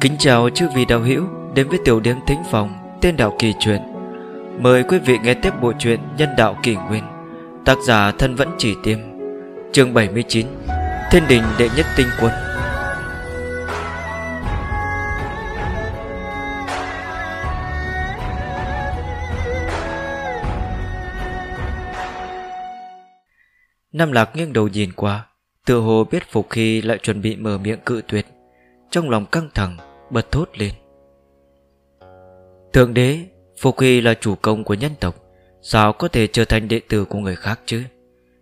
Kính chào chư vị đạo hữu đến với tiểu điểm thính phòng tên đạo kỳ truyện. Mời quý vị nghe tiếp bộ truyện Nhân đạo kỳ nguyên, tác giả thân vẫn chỉ tiêm, chương 79, Thiên đình đệ nhất tinh quân. Nam Lạc nghiêng đầu nhìn qua, tựa hồ biết Phục khi lại chuẩn bị mở miệng cự tuyệt, trong lòng căng thẳng, bật thốt lên. Thượng đế Phục Hy là chủ công của nhân tộc, Sao có thể trở thành đệ tử của người khác chứ?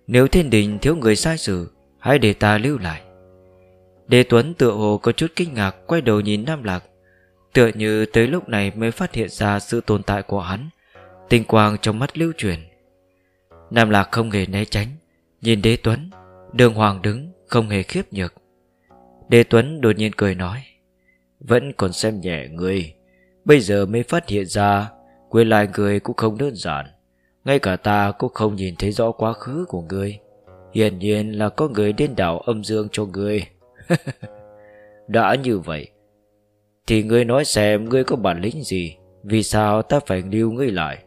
Nếu thiên đình thiếu người sai sử, Hãy để ta lưu lại. Đế Tuấn tựa hồ có chút kinh ngạc, Quay đầu nhìn Nam Lạc. Tựa như tới lúc này mới phát hiện ra Sự tồn tại của hắn, Tinh quang trong mắt lưu chuyển. Nam Lạc không hề né tránh, Nhìn đế Tuấn, Đường Hoàng đứng, không hề khiếp nhược. Đê Tuấn đột nhiên cười nói, vẫn còn xem nhẹ người. Bây giờ mới phát hiện ra quê lại người cũng không đơn giản. Ngay cả ta cũng không nhìn thấy rõ quá khứ của người. Hiển nhiên là có người điên đảo âm dương cho người. Đã như vậy, Thì ngươi nói xem ngươi có bản lĩnh gì? Vì sao ta phải lưu ngươi lại?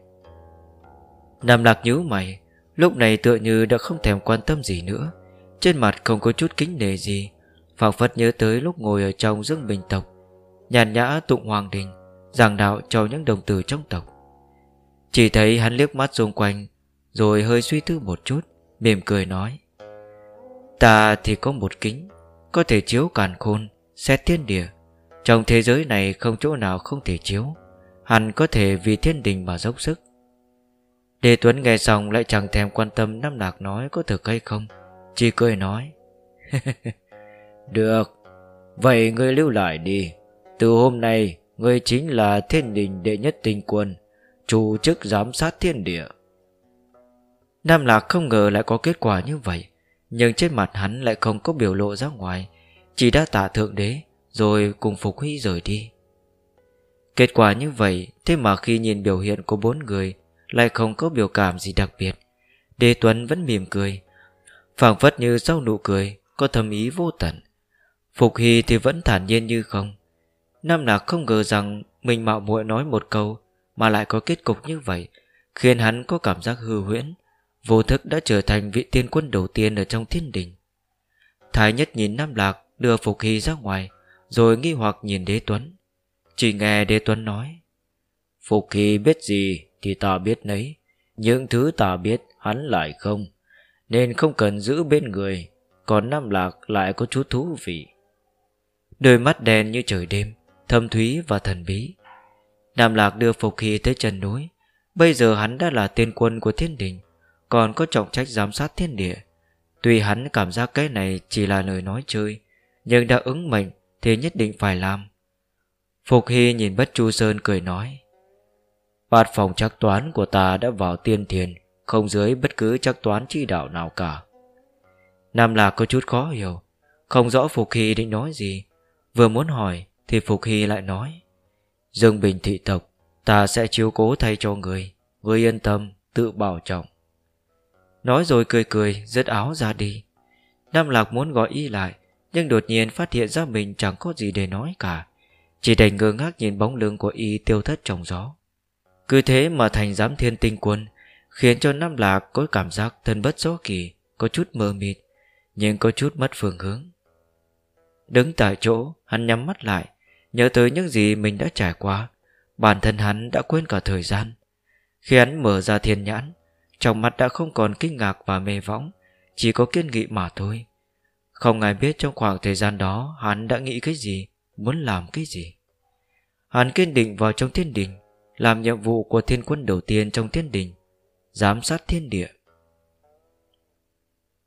Nam lạc nhíu mày, Lúc này tựa như đã không thèm quan tâm gì nữa. Trên mặt không có chút kính nề gì phảng phất nhớ tới lúc ngồi ở trong dương bình tộc, nhàn nhã tụng hoàng đình, giảng đạo cho những đồng tử trong tộc. Chỉ thấy hắn liếc mắt xung quanh, rồi hơi suy tư một chút, mỉm cười nói, ta thì có một kính, có thể chiếu càn khôn, xét thiên địa. Trong thế giới này không chỗ nào không thể chiếu. Hắn có thể vì thiên đình mà dốc sức. Đề Tuấn nghe xong lại chẳng thèm quan tâm Nam Lạc nói có thực hay không, Chỉ cười nói Được. Vậy ngươi lưu lại đi. Từ hôm nay, Ngươi chính là thiên đình đệ nhất tinh quân, Chủ chức giám sát thiên địa. Nam Lạc không ngờ lại có kết quả như vậy, Nhưng trên mặt hắn lại không có biểu lộ ra ngoài, Chỉ đã tạ thượng đế, Rồi cùng Phục Huy rời đi. Kết quả như vậy, Thế mà khi nhìn biểu hiện của bốn người, Lại không có biểu cảm gì đặc biệt. Đế Tuấn vẫn mỉm cười, phảng phất như sau nụ cười, Có thầm ý vô tận. Phục Hy thì vẫn thản nhiên như không. Nam Lạc không ngờ rằng Mình mạo muội nói một câu Mà lại có kết cục như vậy, Khiến hắn có cảm giác hư huyễn, Vô thức đã trở thành vị tiên quân đầu tiên Ở trong thiên đình. Thái nhất nhìn Nam Lạc đưa Phục Hy ra ngoài, Rồi nghi hoặc nhìn đế tuấn. Chỉ nghe đế tuấn nói, Phục Hy biết gì Thì ta biết nấy, Những thứ ta biết hắn lại không, Nên không cần giữ bên người, Còn Nam Lạc lại có chút thú vị. Đôi mắt đen như trời đêm thâm thúy và thần bí. Nam Lạc đưa Phục Hy tới chân núi. Bây giờ hắn đã là tiên quân của thiên đình, còn có trọng trách giám sát thiên địa. Tuy hắn cảm giác cái này chỉ là lời nói chơi, nhưng đã ứng mệnh thì nhất định phải làm. Phục Hy nhìn Bất Chu Sơn cười nói Bát phòng chắc toán của ta đã vào tiên thiền Không dưới bất cứ chắc toán chi đạo nào cả Nam Lạc có chút khó hiểu Không rõ Phục Hy định nói gì Vừa muốn hỏi thì Phục Hy lại nói, Dương Bình thị tộc, Ta sẽ chiếu cố thay cho người Người yên tâm, tự bảo trọng. Nói rồi cười cười Rớt áo ra đi. Nam Lạc muốn gọi y lại, Nhưng đột nhiên phát hiện ra mình chẳng có gì để nói cả. Chỉ đành ngơ ngác nhìn bóng lưng của y tiêu thất trong gió. Cứ thế mà thành giám thiên tinh quân, Khiến cho Nam Lạc có cảm giác thân bất gió kỳ Có chút mơ mịt, Nhưng có chút mất phương hướng. Đứng tại chỗ, Hắn nhắm mắt lại, Nhớ tới những gì mình đã trải qua. Bản thân hắn đã quên cả thời gian. Khi hắn mở ra thiên nhãn, Trong mắt đã không còn kinh ngạc và mê võng, Chỉ có kiên nghị mà thôi. Không ai biết trong khoảng thời gian đó Hắn đã nghĩ cái gì, Muốn làm cái gì. Hắn kiên định vào trong thiên đình, Làm nhiệm vụ của thiên quân đầu tiên trong thiên đình, Giám sát thiên địa.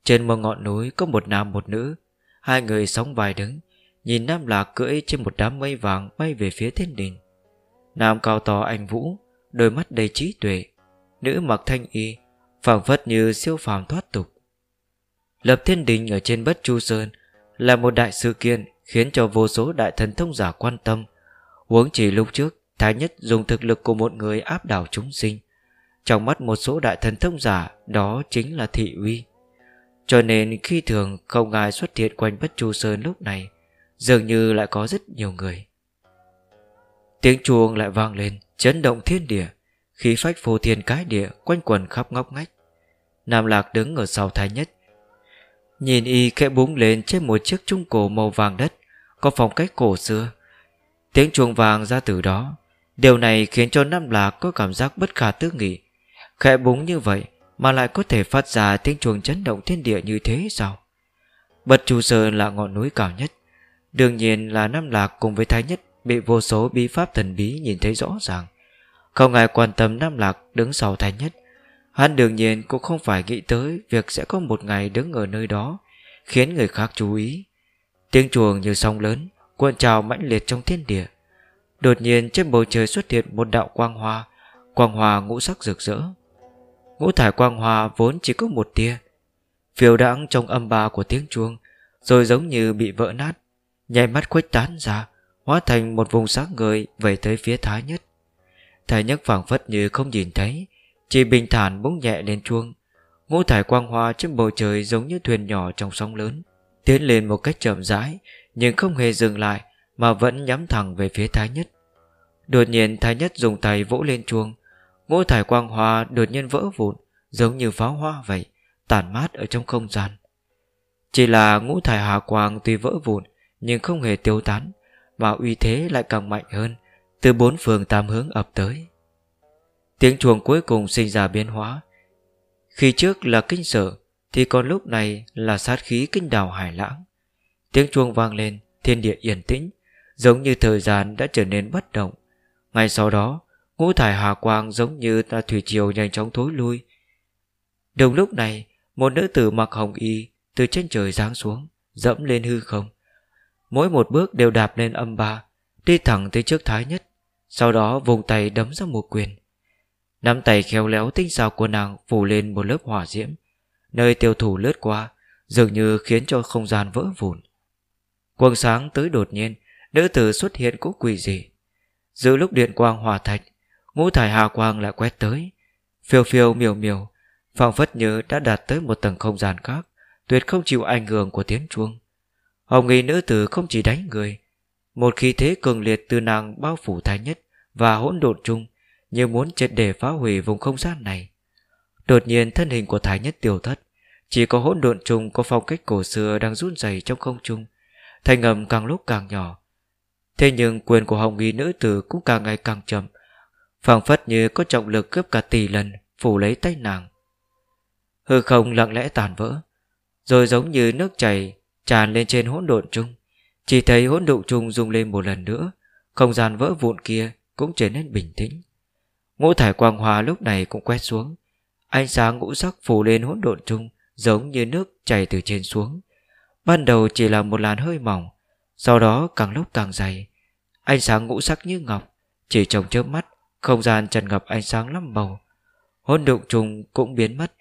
Trên một ngọn núi có một nam một nữ Hai người sóng vai đứng, Nhìn Nam Lạc cưỡi trên một đám mây vàng bay về phía thiên đình. Nam cao to anh Vũ, Đôi mắt đầy trí tuệ, Nữ mặc thanh y, phảng phất như siêu phàm thoát tục. Lập thiên đình ở trên bất chu sơn Là một đại sự kiện Khiến cho vô số đại thần thông giả quan tâm. Huống chỉ lúc trước, Thái nhất dùng thực lực của một người áp đảo chúng sinh. Trong mắt một số đại thần thông giả, Đó chính là thị uy. Cho nên khi thường không ai xuất hiện quanh bất chu sơn lúc này, Dường như lại có rất nhiều người. Tiếng chuông lại vang lên, Chấn động thiên địa, Khí phách phô thiên cái địa Quanh quần khắp ngóc ngách. Nam Lạc đứng ở sau thái nhất, Nhìn y khẽ búng lên trên một chiếc trung cổ màu vàng đất, Có phong cách cổ xưa. Tiếng chuông vàng ra từ đó. Điều này khiến cho Nam Lạc có cảm giác bất khả tư nghị. Khẽ búng như vậy mà lại có thể phát ra tiếng chuông chấn động thiên địa như thế sao? Bật Chu Sơn là ngọn núi cao nhất. Đương nhiên là Nam Lạc cùng với Thái Nhất Bị vô số bí pháp thần bí nhìn thấy rõ ràng. Không ai quan tâm Nam Lạc đứng sau Thái Nhất. Hắn đương nhiên cũng không phải nghĩ tới Việc sẽ có một ngày đứng ở nơi đó, Khiến người khác chú ý. Tiếng chuồng như sóng lớn, Cuộn trào mãnh liệt trong thiên địa. Đột nhiên trên bầu trời xuất hiện một đạo quang hoa. Quang hoa ngũ sắc rực rỡ. Ngũ thải quang hoa vốn chỉ có một tia. Phiêu đãng trong âm ba của tiếng chuông, Rồi giống như bị vỡ nát Nhảy mắt khuếch tán ra, Hóa thành một vùng sáng người Về tới phía thái nhất. Thái nhất phảng phất như không nhìn thấy, Chỉ bình thản búng nhẹ lên chuông. Ngũ thải quang hoa trên bầu trời Giống như thuyền nhỏ trong sóng lớn, Tiến lên một cách chậm rãi, Nhưng không hề dừng lại, Mà vẫn nhắm thẳng về phía thái nhất. Đột nhiên, thái nhất dùng tay vỗ lên chuông Ngũ thải quang hoa đột nhiên vỡ vụn, Giống như pháo hoa vậy, Tản mát ở trong không gian. Chỉ là ngũ thải hà quang tuy vỡ vụn, Nhưng không hề tiêu tán, Mà uy thế lại càng mạnh hơn, Từ bốn phường tam hướng ập tới. Tiếng chuồng cuối cùng sinh ra biến hóa. Khi trước là kinh sợ Thì còn lúc này là sát khí kinh đào hải lãng. Tiếng chuông vang lên, Thiên địa yên tĩnh, Giống như thời gian đã trở nên bất động. Ngay sau đó Ngũ thải hà quang giống như ta thủy triều nhanh chóng thối lui. Đồng lúc này, Một nữ tử mặc hồng y Từ trên trời giáng xuống, Dẫm lên hư không. Mỗi một bước đều đạp lên âm ba, Đi thẳng tới trước thái nhất, Sau đó vùng tay đấm ra một quyền. Nắm tay khéo léo tinh xào của nàng Phủ lên một lớp hỏa diễm, Nơi tiêu thủ lướt qua, Dường như khiến cho không gian vỡ vụn. Quang sáng tới đột nhiên, Nữ tử xuất hiện cũng quỷ dị Giữa lúc điện quang hòa thạch Ngũ thải hà quang lại quét tới. Phiêu phiêu miều miều, phảng phất như đã đạt tới một tầng không gian khác, Tuyệt không chịu ảnh hưởng của tiếng chuông. Hồng nghi nữ tử không chỉ đánh người, Một khí thế cường liệt từ nàng bao phủ thái nhất Và hỗn độn chung, Như muốn triệt để phá hủy vùng không gian này. Đột nhiên thân hình của thái nhất tiêu thất, Chỉ có hỗn độn chung có phong cách cổ xưa Đang run rẩy trong không trung, Thanh âm càng lúc càng nhỏ. Thế nhưng quyền của hồng nghi nữ tử Cũng càng ngày càng chậm phảng phất như có trọng lực cướp cả tỷ lần, Phủ lấy tay nàng. Hư không lặng lẽ tàn vỡ, Rồi giống như nước chảy Tràn lên trên hỗn độn chung. Chỉ thấy hỗn độn chung rung lên một lần nữa, Không gian vỡ vụn kia Cũng trở nên bình tĩnh. Ngũ thải quang hòa lúc này cũng quét xuống, Ánh sáng ngũ sắc phủ lên hỗn độn chung Giống như nước chảy từ trên xuống. Ban đầu chỉ là một làn hơi mỏng, Sau đó càng lúc càng dày, Ánh sáng ngũ sắc như ngọc, Chỉ trong chớp mắt không gian tràn ngập ánh sáng lắm màu. Hôn độn trùng cũng biến mất.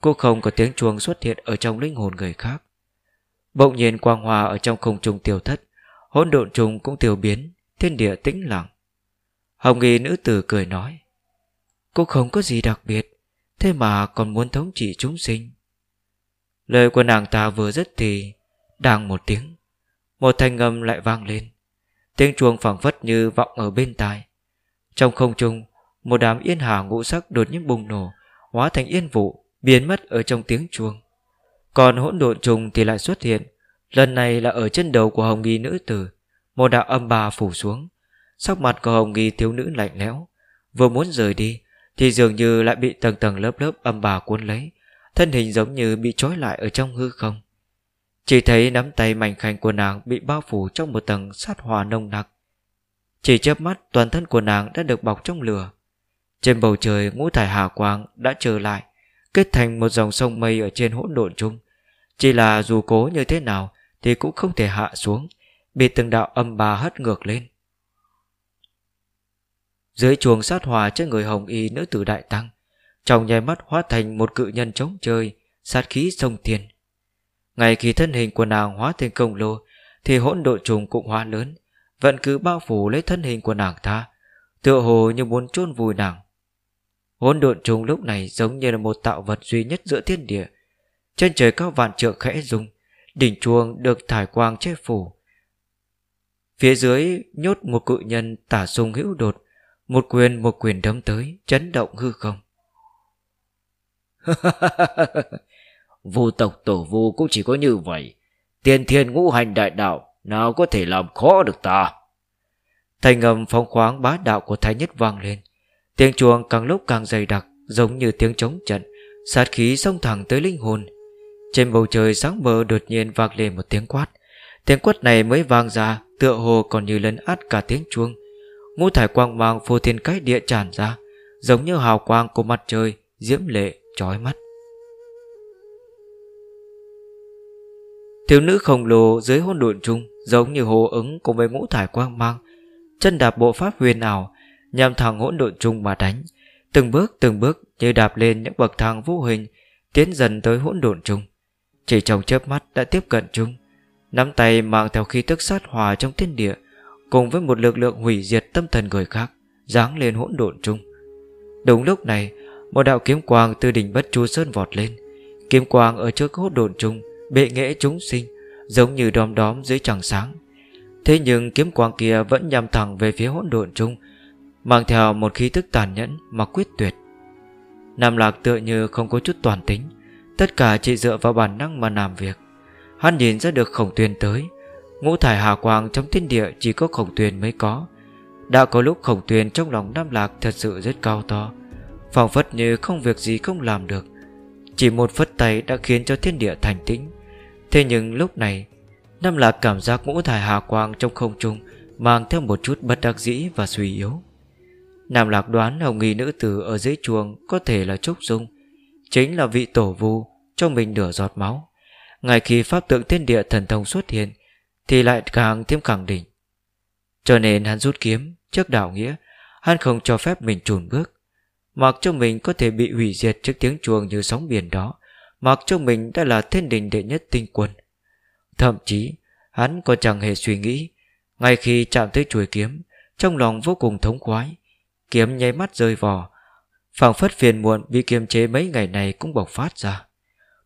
Cô không có tiếng chuông xuất hiện Ở trong linh hồn người khác. Bỗng nhiên quang hòa ở trong không trung tiêu thất. Hôn độn trùng cũng tiêu biến. Thiên địa tĩnh lặng. Hồng nghi nữ tử cười nói, Cô không có gì đặc biệt. Thế mà còn muốn thống trị chúng sinh. Lời của nàng ta vừa dứt thì, Đang một tiếng, Một thanh âm lại vang lên. Tiếng chuông phẳng phất như vọng ở bên tai. Trong không trung, Một đám yên hà ngũ sắc đột nhiên bùng nổ, Hóa thành yên vụ, Biến mất ở trong tiếng chuông. Còn hỗn độn trùng thì lại xuất hiện, Lần này là ở chân đầu của hồng nghi nữ tử. Một đạo âm bà phủ xuống, Sắc mặt của hồng nghi thiếu nữ lạnh lẽo. Vừa muốn rời đi, Thì dường như lại bị tầng tầng lớp lớp âm bà cuốn lấy, Thân hình giống như bị trói lại ở trong hư không. Chỉ thấy nắm tay mảnh khảnh của nàng Bị bao phủ trong một tầng sát hòa nồng nặc. Chỉ chớp mắt, toàn thân của nàng đã được bọc trong lửa. Trên bầu trời, ngũ thải hà quang đã trở lại, Kết thành một dòng sông mây ở trên hỗn độn chung. Chỉ là dù cố như thế nào Thì cũng không thể hạ xuống, Bị từng đạo âm bà hất ngược lên. Dưới chuồng sát hòa trên người hồng y nữ tử đại tăng, Trong nháy mắt hóa thành một cự nhân chống chơi Sát khí sông thiên Ngay khi thân hình của nàng hóa thành công lô, Thì hỗn độ trùng cũng hóa lớn vẫn cứ bao phủ lấy thân hình của nàng ta, Tựa hồ như muốn chôn vùi nàng. Hỗn độn trùng lúc này giống như là một tạo vật duy nhất giữa thiên địa. Trên trời cao vạn trượng khẽ rung, Đỉnh chuông được thải quang che phủ. Phía dưới nhốt một cự nhân tả sung hữu đột, Một quyền một quyền đấm tới, Chấn động hư không. Vu tộc tổ vu cũng chỉ có như vậy. Tiền thiên ngũ hành đại đạo nào có thể làm khó được ta? Thành ngầm phong khoáng bá đạo của Thái Nhất vang lên. Tiếng chuông càng lúc càng dày đặc Giống như tiếng trống trận Sát khí xông thẳng tới linh hồn. Trên bầu trời sáng mờ đột nhiên vang lên một tiếng quát. Tiếng quát này mới vang ra Tựa hồ còn như lấn át cả tiếng chuông. Ngũ thải quang mang phô thiên cái địa tràn ra Giống như hào quang của mặt trời Diễm lệ, chói mắt. Thiếu nữ khổng lồ dưới hôn độn chung Giống như hồ ứng cùng với ngũ thải quang mang, Chân đạp bộ pháp huyền ảo, Nhằm thẳng hỗn độn chung mà đánh. Từng bước từng bước như đạp lên những bậc thang vô hình, Tiến dần tới hỗn độn chung. Chỉ trong chớp mắt đã tiếp cận chung, Nắm tay mang theo khí tức sát hòa trong thiên địa, Cùng với một lực lượng hủy diệt tâm thần người khác, Giáng lên hỗn độn chung. Đúng lúc này, Một đạo kiếm quang từ đỉnh bất chu sơn vọt lên. Kiếm quang ở trước hỗn độn chung Bệ nghệ chúng sinh, Giống như đom đóm dưới trăng sáng. Thế nhưng kiếm quang kia vẫn nhằm thẳng về phía hỗn độn chung, Mang theo một khí tức tàn nhẫn mà quyết tuyệt. Nam Lạc tựa như không có chút toàn tính, Tất cả chỉ dựa vào bản năng mà làm việc. Hắn nhìn ra được khổng tuyền tới, Ngũ thải hà quang trong thiên địa Chỉ có khổng tuyền mới có. Đã có lúc khổng tuyền trong lòng Nam Lạc Thật sự rất cao to, phảng phất như không việc gì không làm được. Chỉ một phất tay đã khiến cho thiên địa thành tĩnh. Thế nhưng lúc này Nam Lạc cảm giác ngũ thải hà quang trong không trung Mang theo một chút bất đắc dĩ và suy yếu. Nam Lạc đoán hồng nghi nữ tử ở dưới chuồng Có thể là Trúc Dung, Chính là vị tổ vu Cho mình nửa giọt máu. Ngay khi pháp tượng thiên địa thần thông xuất hiện, Thì lại càng thêm khẳng định. Cho nên hắn rút kiếm Trước đạo nghĩa, Hắn không cho phép mình trùn bước, Mặc cho mình có thể bị hủy diệt trước tiếng chuồng như sóng biển đó. Mặc cho mình đã là thiên đình đệ nhất tinh quân. Thậm chí Hắn còn chẳng hề suy nghĩ Ngay khi chạm tới chuôi kiếm Trong lòng vô cùng thống khoái Kiếm nháy mắt rơi vò phảng phất phiền muộn bị kiềm chế mấy ngày này cũng bộc phát ra.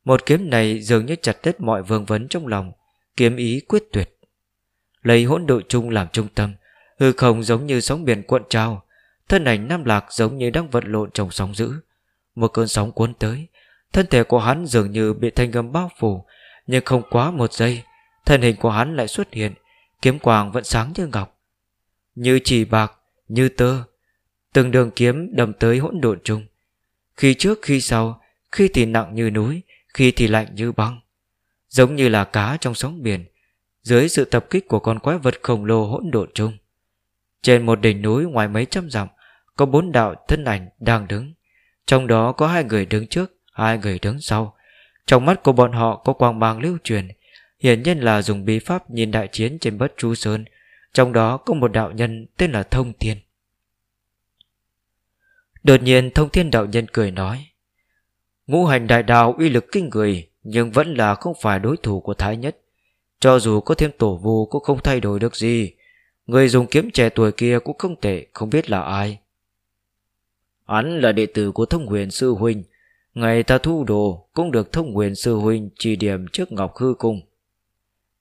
Một kiếm này dường như chặt đứt mọi vương vấn trong lòng Kiếm ý quyết tuyệt. Lấy hỗn độ chung làm trung tâm Hư không giống như sóng biển cuộn trào, Thân ảnh Nam Lạc giống như đang vật lộn trong sóng dữ. Một cơn sóng cuốn tới Thân thể của hắn dường như bị thanh gầm bao phủ Nhưng không quá một giây Thân hình của hắn lại xuất hiện Kiếm quang vẫn sáng như ngọc. Như chỉ bạc, như tơ Từng đường kiếm đâm tới hỗn độn chung. Khi trước khi sau Khi thì nặng như núi Khi thì lạnh như băng. Giống như là cá trong sóng biển Dưới sự tập kích của con quái vật khổng lồ hỗn độn chung. Trên một đỉnh núi ngoài mấy trăm dặm Có bốn đạo thân ảnh đang đứng. Trong đó có hai người đứng trước Hai người đứng sau. Trong mắt của bọn họ có quang mang lưu truyền, Hiển nhiên là dùng bí pháp nhìn đại chiến trên bất chu sơn. Trong đó có một đạo nhân tên là Thông Thiên. Đột nhiên thông thiên đạo nhân cười nói, Ngũ hành đại đạo uy lực kinh người, Nhưng vẫn là không phải đối thủ của Thái Nhất. Cho dù có thêm tổ vu cũng không thay đổi được gì. Người dùng kiếm trẻ tuổi kia cũng không tệ, Không biết là ai. Hắn là đệ tử của thông huyền sư huynh Ngày ta thu đồ Cũng được thông huyền sư huynh Chỉ điểm trước Ngọc Hư Cung.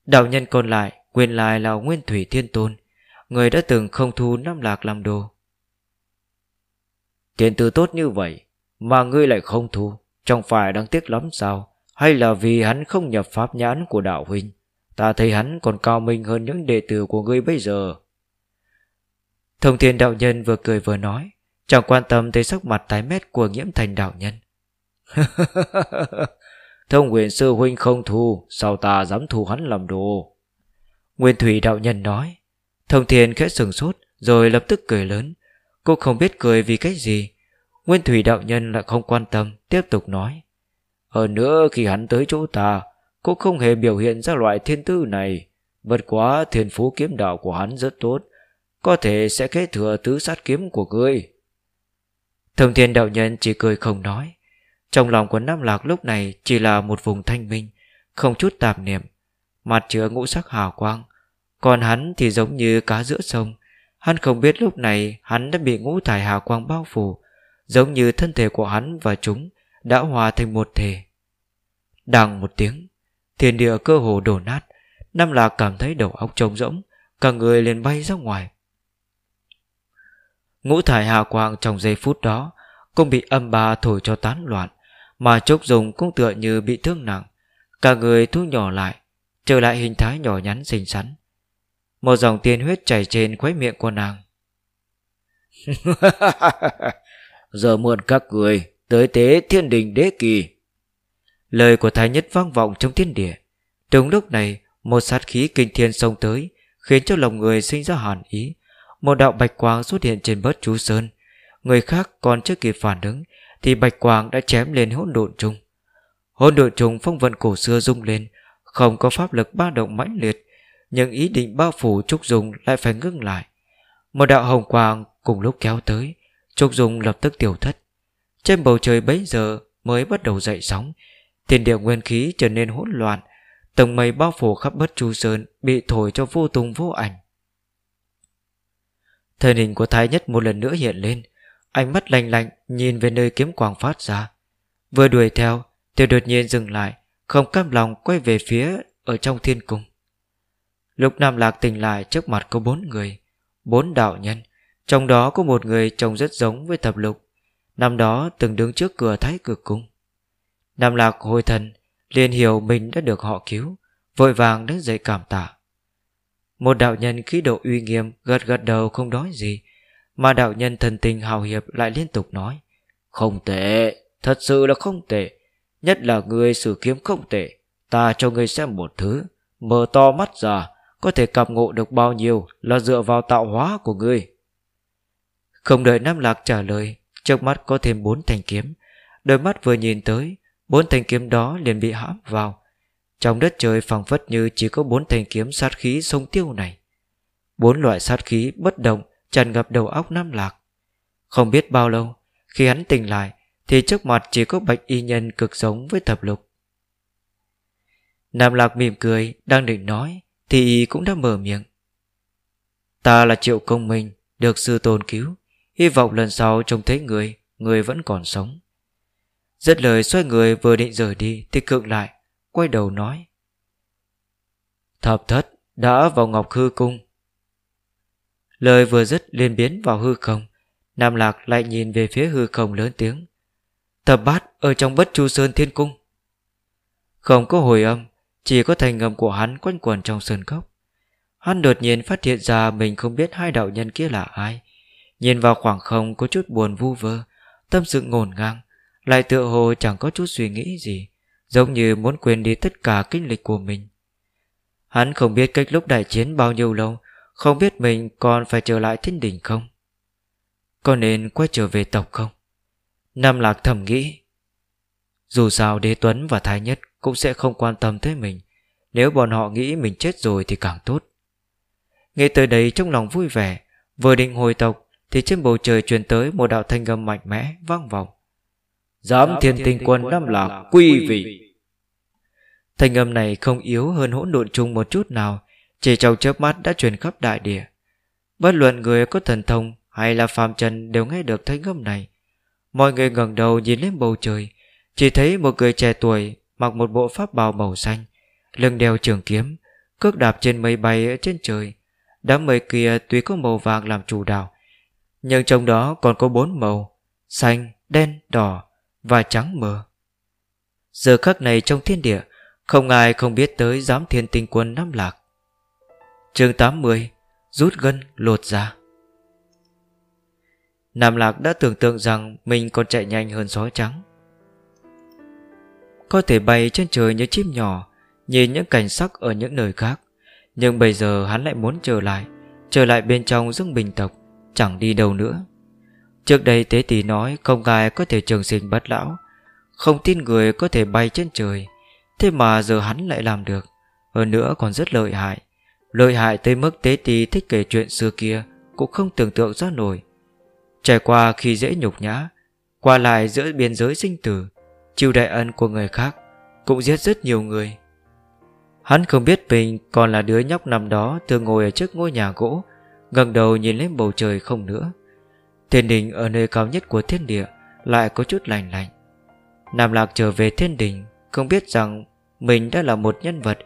Đạo nhân còn lại Quyền lại là Nguyên Thủy Thiên Tôn, Người đã từng không thu năm lạc làm đồ. Tiền tư tốt như vậy, Mà ngươi lại không thu, Chẳng phải đáng tiếc lắm sao? Hay là vì hắn không nhập pháp nhãn của đạo huynh, Ta thấy hắn còn cao minh hơn những đệ tử của ngươi bây giờ. Thông thiên đạo nhân vừa cười vừa nói, Chẳng quan tâm tới sắc mặt tái mét của nhiễm thành đạo nhân. Thông quyền sư huynh không thu, Sao ta dám thu hắn làm đồ? Nguyên thủy đạo nhân nói. Thông thiên khẽ sừng sốt, Rồi lập tức cười lớn. Cô không biết cười vì cái gì. Nguyên thủy đạo nhân lại không quan tâm, Tiếp tục nói. Hơn nữa, khi hắn tới chỗ ta Cũng không hề biểu hiện ra loại thiên tư này. Bất quá thiên phú kiếm đạo của hắn rất tốt, Có thể sẽ kế thừa tứ sát kiếm của ngươi. Thông thiên đạo nhân chỉ cười không nói. Trong lòng của Nam Lạc lúc này Chỉ là một vùng thanh minh, Không chút tạp niệm. Mặt chứa ngũ sắc hào quang, Còn hắn thì giống như cá giữa sông. Hắn không biết lúc này hắn đã bị ngũ thải hào quang bao phủ, Giống như thân thể của hắn và chúng Đã hòa thành một thể. Đằng một tiếng, Thiên địa cơ hồ đổ nát. Nam Lạc cảm thấy đầu óc trống rỗng, Cả người liền bay ra ngoài. Ngũ thải hào quang trong giây phút đó Cũng bị âm ba thổi cho tán loạn. Mà Trúc Dùng cũng tựa như bị thương nặng. Cả người thu nhỏ lại Trở lại hình thái nhỏ nhắn xinh xắn. Một dòng tiên huyết chảy trên khóe miệng của nàng. Giờ mượn các người Tới tế thiên đình đế kỳ. Lời của Thái Nhất vang vọng trong thiên địa. Đúng lúc này Một sát khí kinh thiên xông tới Khiến cho lòng người sinh ra hàn ý. Một đạo bạch quang xuất hiện trên bớt chú sơn. Người khác còn chưa kịp phản ứng thì bạch quang đã chém lên hỗn độn trùng. Hỗn độn trùng phong vận cổ xưa rung lên, Không có pháp lực ba động mãnh liệt, Nhưng ý định bao phủ Trúc Dung lại phải ngưng lại. Một đạo hồng quang cùng lúc kéo tới, Trúc Dung lập tức tiểu thất. Trên bầu trời bấy giờ mới bắt đầu dậy sóng, Thiên địa nguyên khí trở nên hỗn loạn, Tầng mây bao phủ khắp bất chu sơn Bị thổi cho vô tung vô ảnh. Thân hình của Thái Nhất một lần nữa hiện lên Ánh mắt lạnh lạnh Nhìn về nơi kiếm quang phát ra. Vừa đuổi theo Thì đột nhiên dừng lại, Không cam lòng quay về phía Ở trong thiên cung. Lúc Nam Lạc tỉnh lại trước mặt có bốn người, Bốn đạo nhân, Trong đó có một người trông rất giống với thập lục, Năm đó từng đứng trước cửa thái cực cung. Nam Lạc hồi thần, liền hiểu mình đã được họ cứu, Vội vàng đứng dậy cảm tạ. Một đạo nhân khí độ uy nghiêm Gật gật đầu không nói gì mà đạo nhân thần tình hào hiệp lại liên tục nói, Không tệ, Thật sự là không tệ. Nhất là người sử kiếm không tệ. Ta cho ngươi xem một thứ, Mở to mắt ra, Có thể cảm ngộ được bao nhiêu Là dựa vào tạo hóa của ngươi Không đợi Nam Lạc trả lời, Trước mắt có thêm bốn thanh kiếm. Đôi mắt vừa nhìn tới, Bốn thanh kiếm đó liền bị hãm vào. Trong đất trời phẳng phất như chỉ có bốn thanh kiếm sát khí sông tiêu này. Bốn loại sát khí bất động tràn ngập đầu óc Nam Lạc. Không biết bao lâu, Khi hắn tỉnh lại, Thì trước mặt chỉ có bạch y nhân cực giống với thập lục. Nam Lạc mỉm cười, Đang định nói, Thì y cũng đã mở miệng. Ta là triệu công minh, Được sư tôn cứu. Hy vọng lần sau trông thấy người Người vẫn còn sống. Rất lời xoay người vừa định rời đi, Thì cựng lại, Quay đầu nói. Thập thất đã vào Ngọc Hư Cung Lời vừa dứt liền biến vào hư không. Nam Lạc lại nhìn về phía hư không lớn tiếng. Thập bát ở trong bất chu sơn thiên cung. Không có hồi âm, Chỉ có thành ngầm của hắn quanh quẩn trong sơn cốc. Hắn đột nhiên phát hiện ra Mình không biết hai đạo nhân kia là ai. Nhìn vào khoảng không có chút buồn vu vơ, Tâm sự ngổn ngang, lại tựa hồ chẳng có chút suy nghĩ gì, Giống như muốn quên đi tất cả kinh lịch của mình. Hắn không biết cách lúc đại chiến bao nhiêu lâu không biết mình còn phải trở lại thiên đỉnh không? Có nên quay trở về tộc không? Nam Lạc thầm nghĩ. Dù sao Đế Tuấn và Thái Nhất Cũng sẽ không quan tâm tới mình. Nếu bọn họ nghĩ mình chết rồi thì càng tốt. Nghe tới đấy trong lòng vui vẻ Vừa định hồi tộc Thì trên bầu trời truyền tới một đạo thanh âm mạnh mẽ vang vọng. Dám thiên tinh quân năm lạc quy vị. Thanh âm này không yếu hơn hỗn độn chung một chút nào chỉ trong chớp mắt đã truyền khắp đại địa Bất luận người có thần thông Hay là phàm trần đều nghe được thanh âm này Mọi người ngẩng đầu nhìn lên bầu trời Chỉ thấy một người trẻ tuổi Mặc một bộ pháp bào màu xanh Lưng đeo trường kiếm Cước đạp trên mây bay ở trên trời Đám mây kia tuy có màu vàng làm chủ đạo Nhưng trong đó còn có bốn màu Xanh, đen, đỏ và trắng mờ. Giờ khắc này trong thiên địa, không ai không biết tới giám thiên tinh quân năm Lạc chương 80 Rút gân lột ra Nam Lạc đã tưởng tượng rằng mình còn chạy nhanh hơn sói trắng. Có thể bay trên trời như chim nhỏ, nhìn những cảnh sắc ở những nơi khác. Nhưng bây giờ hắn lại muốn trở lại, trở lại bên trong dương bình tộc, chẳng đi đâu nữa. Trước đây tế tỷ nói không ai có thể trường sinh bất lão Không tin người có thể bay trên trời Thế mà giờ hắn lại làm được Hơn nữa còn rất lợi hại Lợi hại tới mức tế tỷ thích kể chuyện xưa kia Cũng không tưởng tượng ra nổi. Trải qua khi dễ nhục nhã, Qua lại giữa biên giới sinh tử Chịu đại ân của người khác Cũng giết rất nhiều người. Hắn không biết mình còn là đứa nhóc nằm đó Thường ngồi ở trước ngôi nhà gỗ, ngẩng đầu nhìn lên bầu trời không nữa. Thiên đình ở nơi cao nhất của thiên địa Lại có chút lành lạnh. Nam Lạc trở về thiên đình, Không biết rằng Mình đã là một nhân vật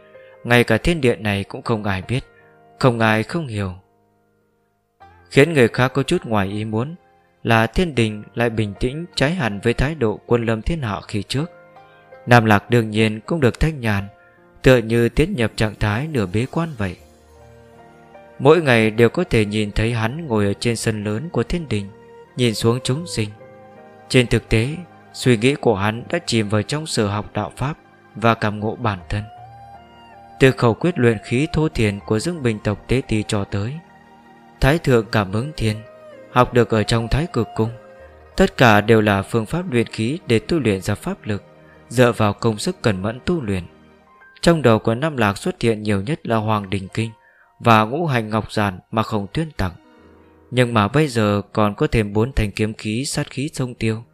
ngay cả thiên địa này cũng không ai biết, Không ai không hiểu. Khiến người khác có chút ngoài ý muốn Là thiên đình lại bình tĩnh Trái hẳn với thái độ quân lâm thiên hạ khi trước. Nam Lạc đương nhiên cũng được thanh nhàn, Tựa như tiến nhập trạng thái nửa bế quan vậy. Mỗi ngày đều có thể nhìn thấy hắn ngồi ở trên sân lớn của thiên đình, Nhìn xuống chúng sinh. Trên thực tế, Suy nghĩ của hắn đã chìm vào trong sở học đạo Pháp Và cảm ngộ bản thân. Từ khẩu quyết luyện khí thô thiền Của dương bình tộc tế tì cho tới. Thái thượng cảm ứng thiên, Học được ở trong thái cực cung. Tất cả đều là phương pháp luyện khí Để tu luyện ra pháp lực, Dựa vào công sức cẩn mẫn tu luyện. Trong đầu của Nam Lạc xuất hiện nhiều nhất là Hoàng Đình Kinh Và ngũ hành ngọc giản mà không tuyên tặng. Nhưng mà bây giờ còn có thêm bốn thành kiếm khí sát khí sông tiêu.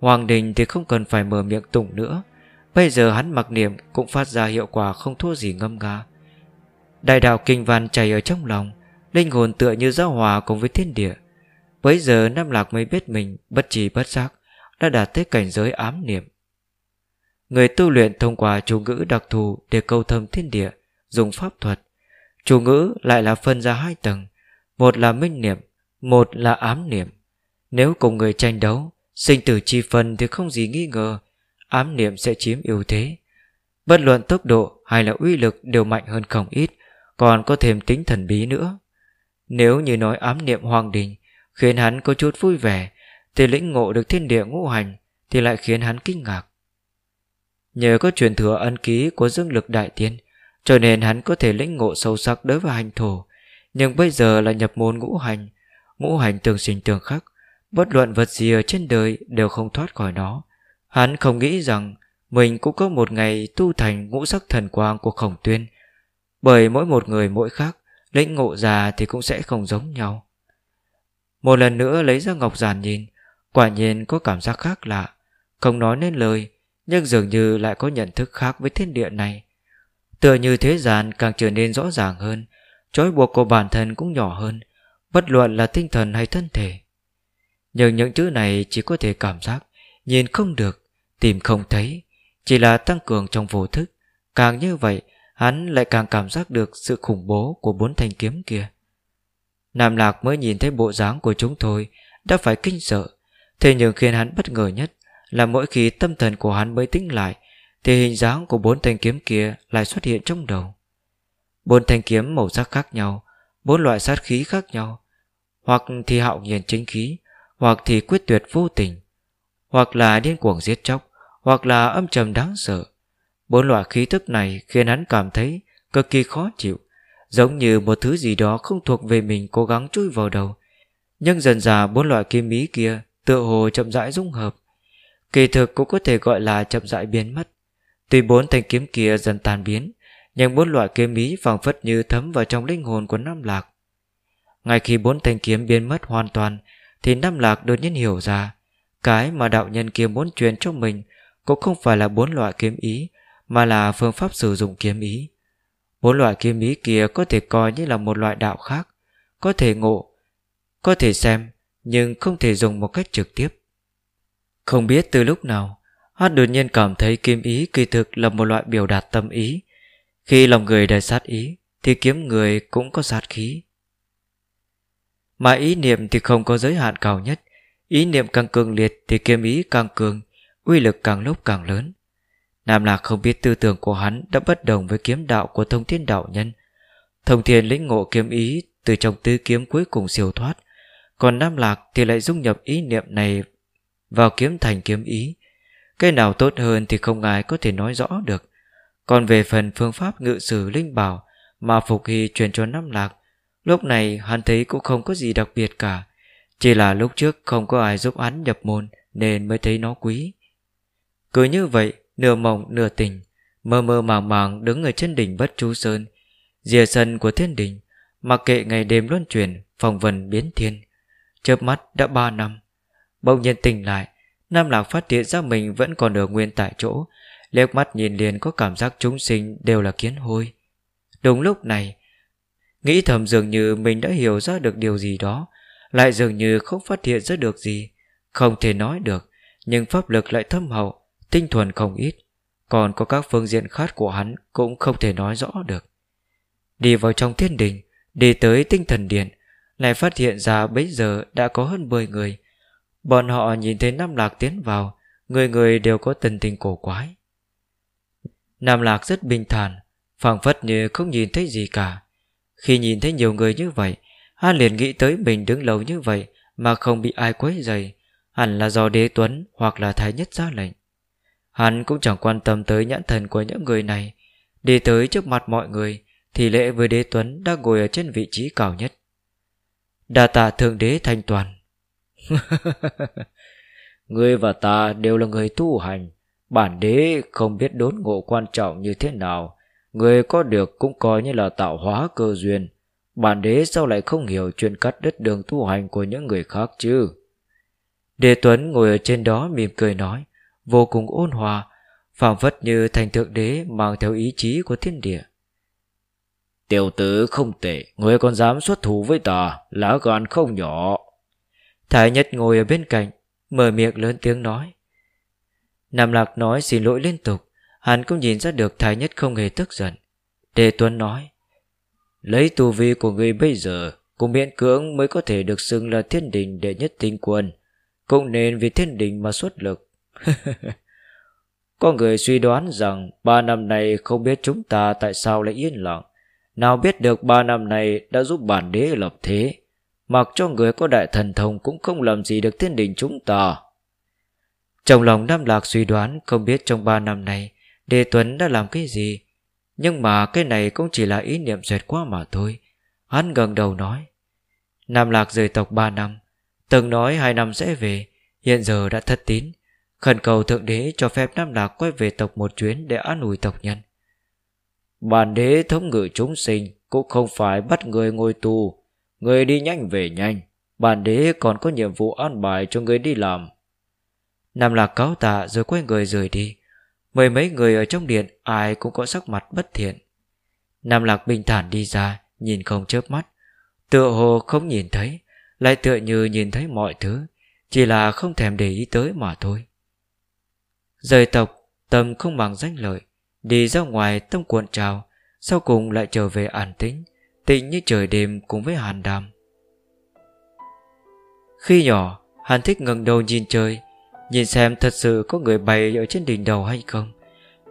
Hoàng Đình thì không cần phải mở miệng tụng nữa. Bây giờ hắn mặc niệm cũng phát ra hiệu quả không thua gì ngâm nga. Đại đạo kinh văn chảy ở trong lòng, Linh hồn tựa như giao hòa cùng với thiên địa. Bây giờ Nam Lạc mới biết mình Bất trì bất giác Đã đạt tới cảnh giới ám niệm. Người tu luyện thông qua chú ngữ đặc thù Để câu thâm thiên địa, Dùng pháp thuật. Chú ngữ lại là phân ra hai tầng, Một là minh niệm, Một là ám niệm. Nếu cùng người tranh đấu, Sinh tử chi phân thì không gì nghi ngờ Ám niệm sẽ chiếm ưu thế. Bất luận tốc độ hay là uy lực đều mạnh hơn không ít, Còn có thêm tính thần bí nữa. Nếu như nói ám niệm hoàng đình Khiến hắn có chút vui vẻ, Thì lĩnh ngộ được thiên địa ngũ hành Thì lại khiến hắn kinh ngạc. Nhờ có truyền thừa ân ký của dương lực đại tiên, Cho nên hắn có thể lĩnh ngộ sâu sắc đối với hành thổ. Nhưng bây giờ là nhập môn ngũ hành Ngũ hành tương sinh tương khắc, Bất luận vật gì ở trên đời đều không thoát khỏi nó. Hắn không nghĩ rằng Mình cũng có một ngày tu thành ngũ sắc thần quang của khổng tuyên. Bởi mỗi một người mỗi khác, Lĩnh ngộ già thì cũng sẽ không giống nhau. Một lần nữa lấy ra ngọc giản nhìn, Quả nhiên có cảm giác khác lạ. Không nói nên lời, Nhưng dường như lại có nhận thức khác với thiên địa này. Tựa như thế gian càng trở nên rõ ràng hơn, Trói buộc của bản thân cũng nhỏ hơn, Bất luận là tinh thần hay thân thể. Nhưng những chữ này chỉ có thể cảm giác, Nhìn không được. Tìm không thấy. Chỉ là tăng cường trong vô thức. Càng như vậy Hắn lại càng cảm giác được sự khủng bố của bốn thanh kiếm kia. Nam Lạc mới nhìn thấy bộ dáng của chúng thôi Đã phải kinh sợ. Thế nhưng khiến hắn bất ngờ nhất Là mỗi khi tâm thần của hắn mới tính lại Thì hình dáng của bốn thanh kiếm kia Lại xuất hiện trong đầu. Bốn thanh kiếm màu sắc khác nhau Bốn loại sát khí khác nhau. Hoặc thì hạo nhiên chính khí hoặc thì quyết tuyệt vô tình, hoặc là điên cuồng giết chóc, hoặc là âm trầm đáng sợ. Bốn loại khí thức này khiến hắn cảm thấy cực kỳ khó chịu, giống như một thứ gì đó không thuộc về mình cố gắng chui vào đầu. Nhưng dần dà bốn loại kim ý kia tựa hồ chậm rãi dung hợp. Kỳ thực cũng có thể gọi là chậm rãi biến mất. Tuy bốn thanh kiếm kia dần tan biến, nhưng bốn loại kiếm ý phảng phất như thấm vào trong linh hồn của Nam Lạc. Ngay khi bốn thanh kiếm biến mất hoàn toàn, thì Nam Lạc đột nhiên hiểu ra Cái mà đạo nhân kia muốn truyền cho mình cũng không phải là bốn loại kiếm ý, Mà là phương pháp sử dụng kiếm ý. Bốn loại kiếm ý kia có thể coi như là một loại đạo khác, Có thể ngộ, Có thể xem, Nhưng không thể dùng một cách trực tiếp. Không biết từ lúc nào Hát đột nhiên cảm thấy kiếm ý kỳ thực là một loại biểu đạt tâm ý. Khi lòng người đầy sát ý, Thì kiếm người cũng có sát khí. Mà ý niệm thì không có giới hạn cao nhất. Ý niệm càng cường liệt thì kiếm ý càng cường Uy lực càng lúc càng lớn. Nam Lạc không biết tư tưởng của hắn Đã bất đồng với kiếm đạo của thông thiên đạo nhân. Thông thiên lĩnh ngộ kiếm ý Từ trong tứ kiếm cuối cùng siêu thoát. Còn Nam Lạc thì lại dung nhập ý niệm này Vào kiếm thành kiếm ý. Cái nào tốt hơn thì không ai có thể nói rõ được. Còn về phần phương pháp ngự sử linh bảo Mà Phục Hy truyền cho Nam Lạc, Lúc này hắn thấy cũng không có gì đặc biệt cả. Chỉ là lúc trước không có ai giúp hắn nhập môn Nên mới thấy nó quý. Cứ như vậy, Nửa mộng, nửa tình, Mơ mơ màng màng đứng ở chân đỉnh bất chú sơn, Rìa sân của thiên đình, Mặc kệ ngày đêm luân chuyển Phòng vần biến thiên. Chớp mắt đã ba năm. Bỗng nhiên tỉnh lại, Nam Lạc phát hiện ra mình vẫn còn ở nguyên tại chỗ, liếc mắt nhìn liền có cảm giác chúng sinh đều là kiến hôi. Đúng lúc này, Nghĩ thầm dường như mình đã hiểu ra được điều gì đó, Lại dường như không phát hiện ra được gì, Không thể nói được, Nhưng pháp lực lại thâm hậu Tinh thuần không ít Còn có các phương diện khác của hắn Cũng không thể nói rõ được. Đi vào trong thiên đình Đi tới tinh thần điện Lại phát hiện ra bấy giờ đã có hơn 10 người. Bọn họ nhìn thấy Nam Lạc tiến vào Người người đều có tình tình cổ quái. Nam Lạc rất bình thản phảng phất như không nhìn thấy gì cả. Khi nhìn thấy nhiều người như vậy Hắn liền nghĩ tới mình đứng lâu như vậy Mà không bị ai quấy dày, Hẳn là do đế tuấn hoặc là thái nhất ra lệnh. Hắn cũng chẳng quan tâm tới nhãn thần của những người này. Đi tới trước mặt mọi người, Thì lễ với đế tuấn đang ngồi ở trên vị trí cao nhất. Đà tạ thượng đế thanh toàn. Ngươi và ta đều là người tu hành. Bản đế không biết đốn ngộ quan trọng như thế nào. Người có được cũng coi như là tạo hóa cơ duyên. Bản đế sao lại không hiểu chuyện cắt đứt đường tu hành của những người khác chứ? Đế Tuấn ngồi ở trên đó mỉm cười nói Vô cùng ôn hòa phảng phất như thành thượng đế mang theo ý chí của thiên địa. Tiểu tử không tệ Người còn dám xuất thủ với ta Lá gan không nhỏ. Thái nhất ngồi ở bên cạnh Mở miệng lớn tiếng nói. Nam Lạc nói xin lỗi liên tục Hắn cũng nhìn ra được Thái nhất không hề tức giận. Đề Tuấn nói Lấy tu vi của người bây giờ Cũng miễn cưỡng mới có thể được xưng là thiên đình đệ nhất tinh quân. Cũng nên vì thiên đình mà xuất lực Có người suy đoán rằng Ba năm này không biết chúng ta tại sao lại yên lặng. Nào biết được ba năm này đã giúp bản đế lập thế, Mặc cho người có đại thần thông Cũng không làm gì được thiên đình chúng ta. Trong lòng Nam Lạc suy đoán Không biết trong ba năm này Đề Tuấn đã làm cái gì, Nhưng mà cái này cũng chỉ là ý niệm duyệt qua mà thôi. Hắn gần đầu nói, Nam Lạc rời tộc ba năm, Từng nói hai năm sẽ về, Hiện giờ đã thất tín Khẩn cầu Thượng Đế cho phép Nam Lạc quay về tộc một chuyến để an ủi tộc nhân. Bản đế thống ngự chúng sinh Cũng không phải bắt người ngồi tù, Người đi nhanh về nhanh, Bản đế còn có nhiệm vụ an bài cho người đi làm. Nam Lạc cáo tạ rồi quay người rời đi. Mười mấy người ở trong điện Ai cũng có sắc mặt bất thiện. Nam Lạc bình thản đi ra, Nhìn không chớp mắt, Tựa hồ không nhìn thấy, Lại tựa như nhìn thấy mọi thứ, Chỉ là không thèm để ý tới mà thôi. Rời tộc, Tâm không bằng danh lợi, Đi ra ngoài tâm cuộn trào, Sau cùng lại trở về an tĩnh Tịnh như trời đêm cùng với hàn đàm. Khi nhỏ, Hàn thích ngẩng đầu nhìn trời, Nhìn xem thật sự có người bay ở trên đỉnh đầu hay không.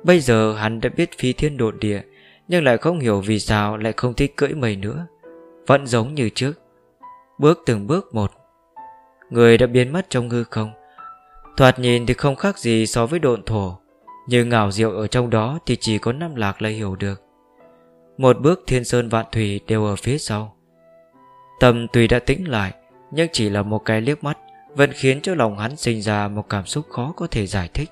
Bây giờ hắn đã biết phi thiên đột địa, Nhưng lại không hiểu vì sao lại không thích cưỡi mây nữa. Vẫn giống như trước. Bước từng bước một. Người đã biến mất trong hư không. Thoạt nhìn thì không khác gì so với độn thổ. Nhưng ngảo diệu ở trong đó Thì chỉ có năm lạc là hiểu được. Một bước thiên sơn vạn thủy đều ở phía sau. Tâm tùy đã tĩnh lại, Nhưng chỉ là một cái liếc mắt, Vẫn khiến cho lòng hắn sinh ra Một cảm xúc khó có thể giải thích.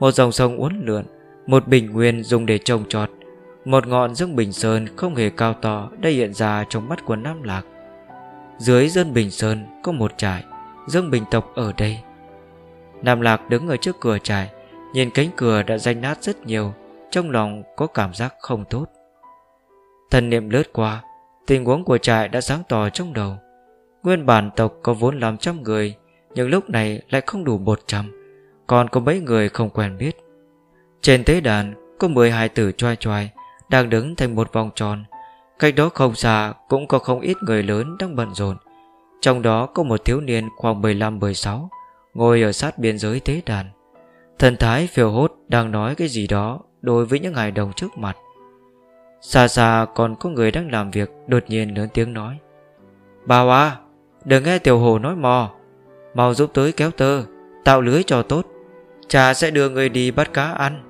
Một dòng sông uốn lượn, Một bình nguyên dùng để trồng trọt, Một ngọn dương bình sơn không hề cao to Đã hiện ra trong mắt của Nam Lạc. Dưới dân bình sơn có một trại, Dương bình tộc ở đây. Nam Lạc đứng ở trước cửa trại, Nhìn cánh cửa đã danh nát rất nhiều, Trong lòng có cảm giác không tốt. Thần niệm lướt qua, Tình huống của trại đã sáng tỏ trong đầu. Nguyên bản tộc có vốn làm trăm người, Nhưng lúc này lại không đủ một trăm, Còn có mấy người không quen biết. Trên tế đàn, Có 12 tử choai choai Đang đứng thành một vòng tròn. Cách đó không xa cũng có không ít người lớn đang bận rộn. Trong đó có một thiếu niên khoảng 15-16 Ngồi ở sát biên giới tế đàn. Thần thái phiêu hốt đang nói cái gì đó Đối với những hài đồng trước mặt. Xa xa còn có người đang làm việc Đột nhiên lớn tiếng nói. Bà à Đừng nghe tiểu hồ nói mò. Mau giúp tới kéo tơ, Tạo lưới cho tốt. Cha sẽ đưa người đi bắt cá ăn.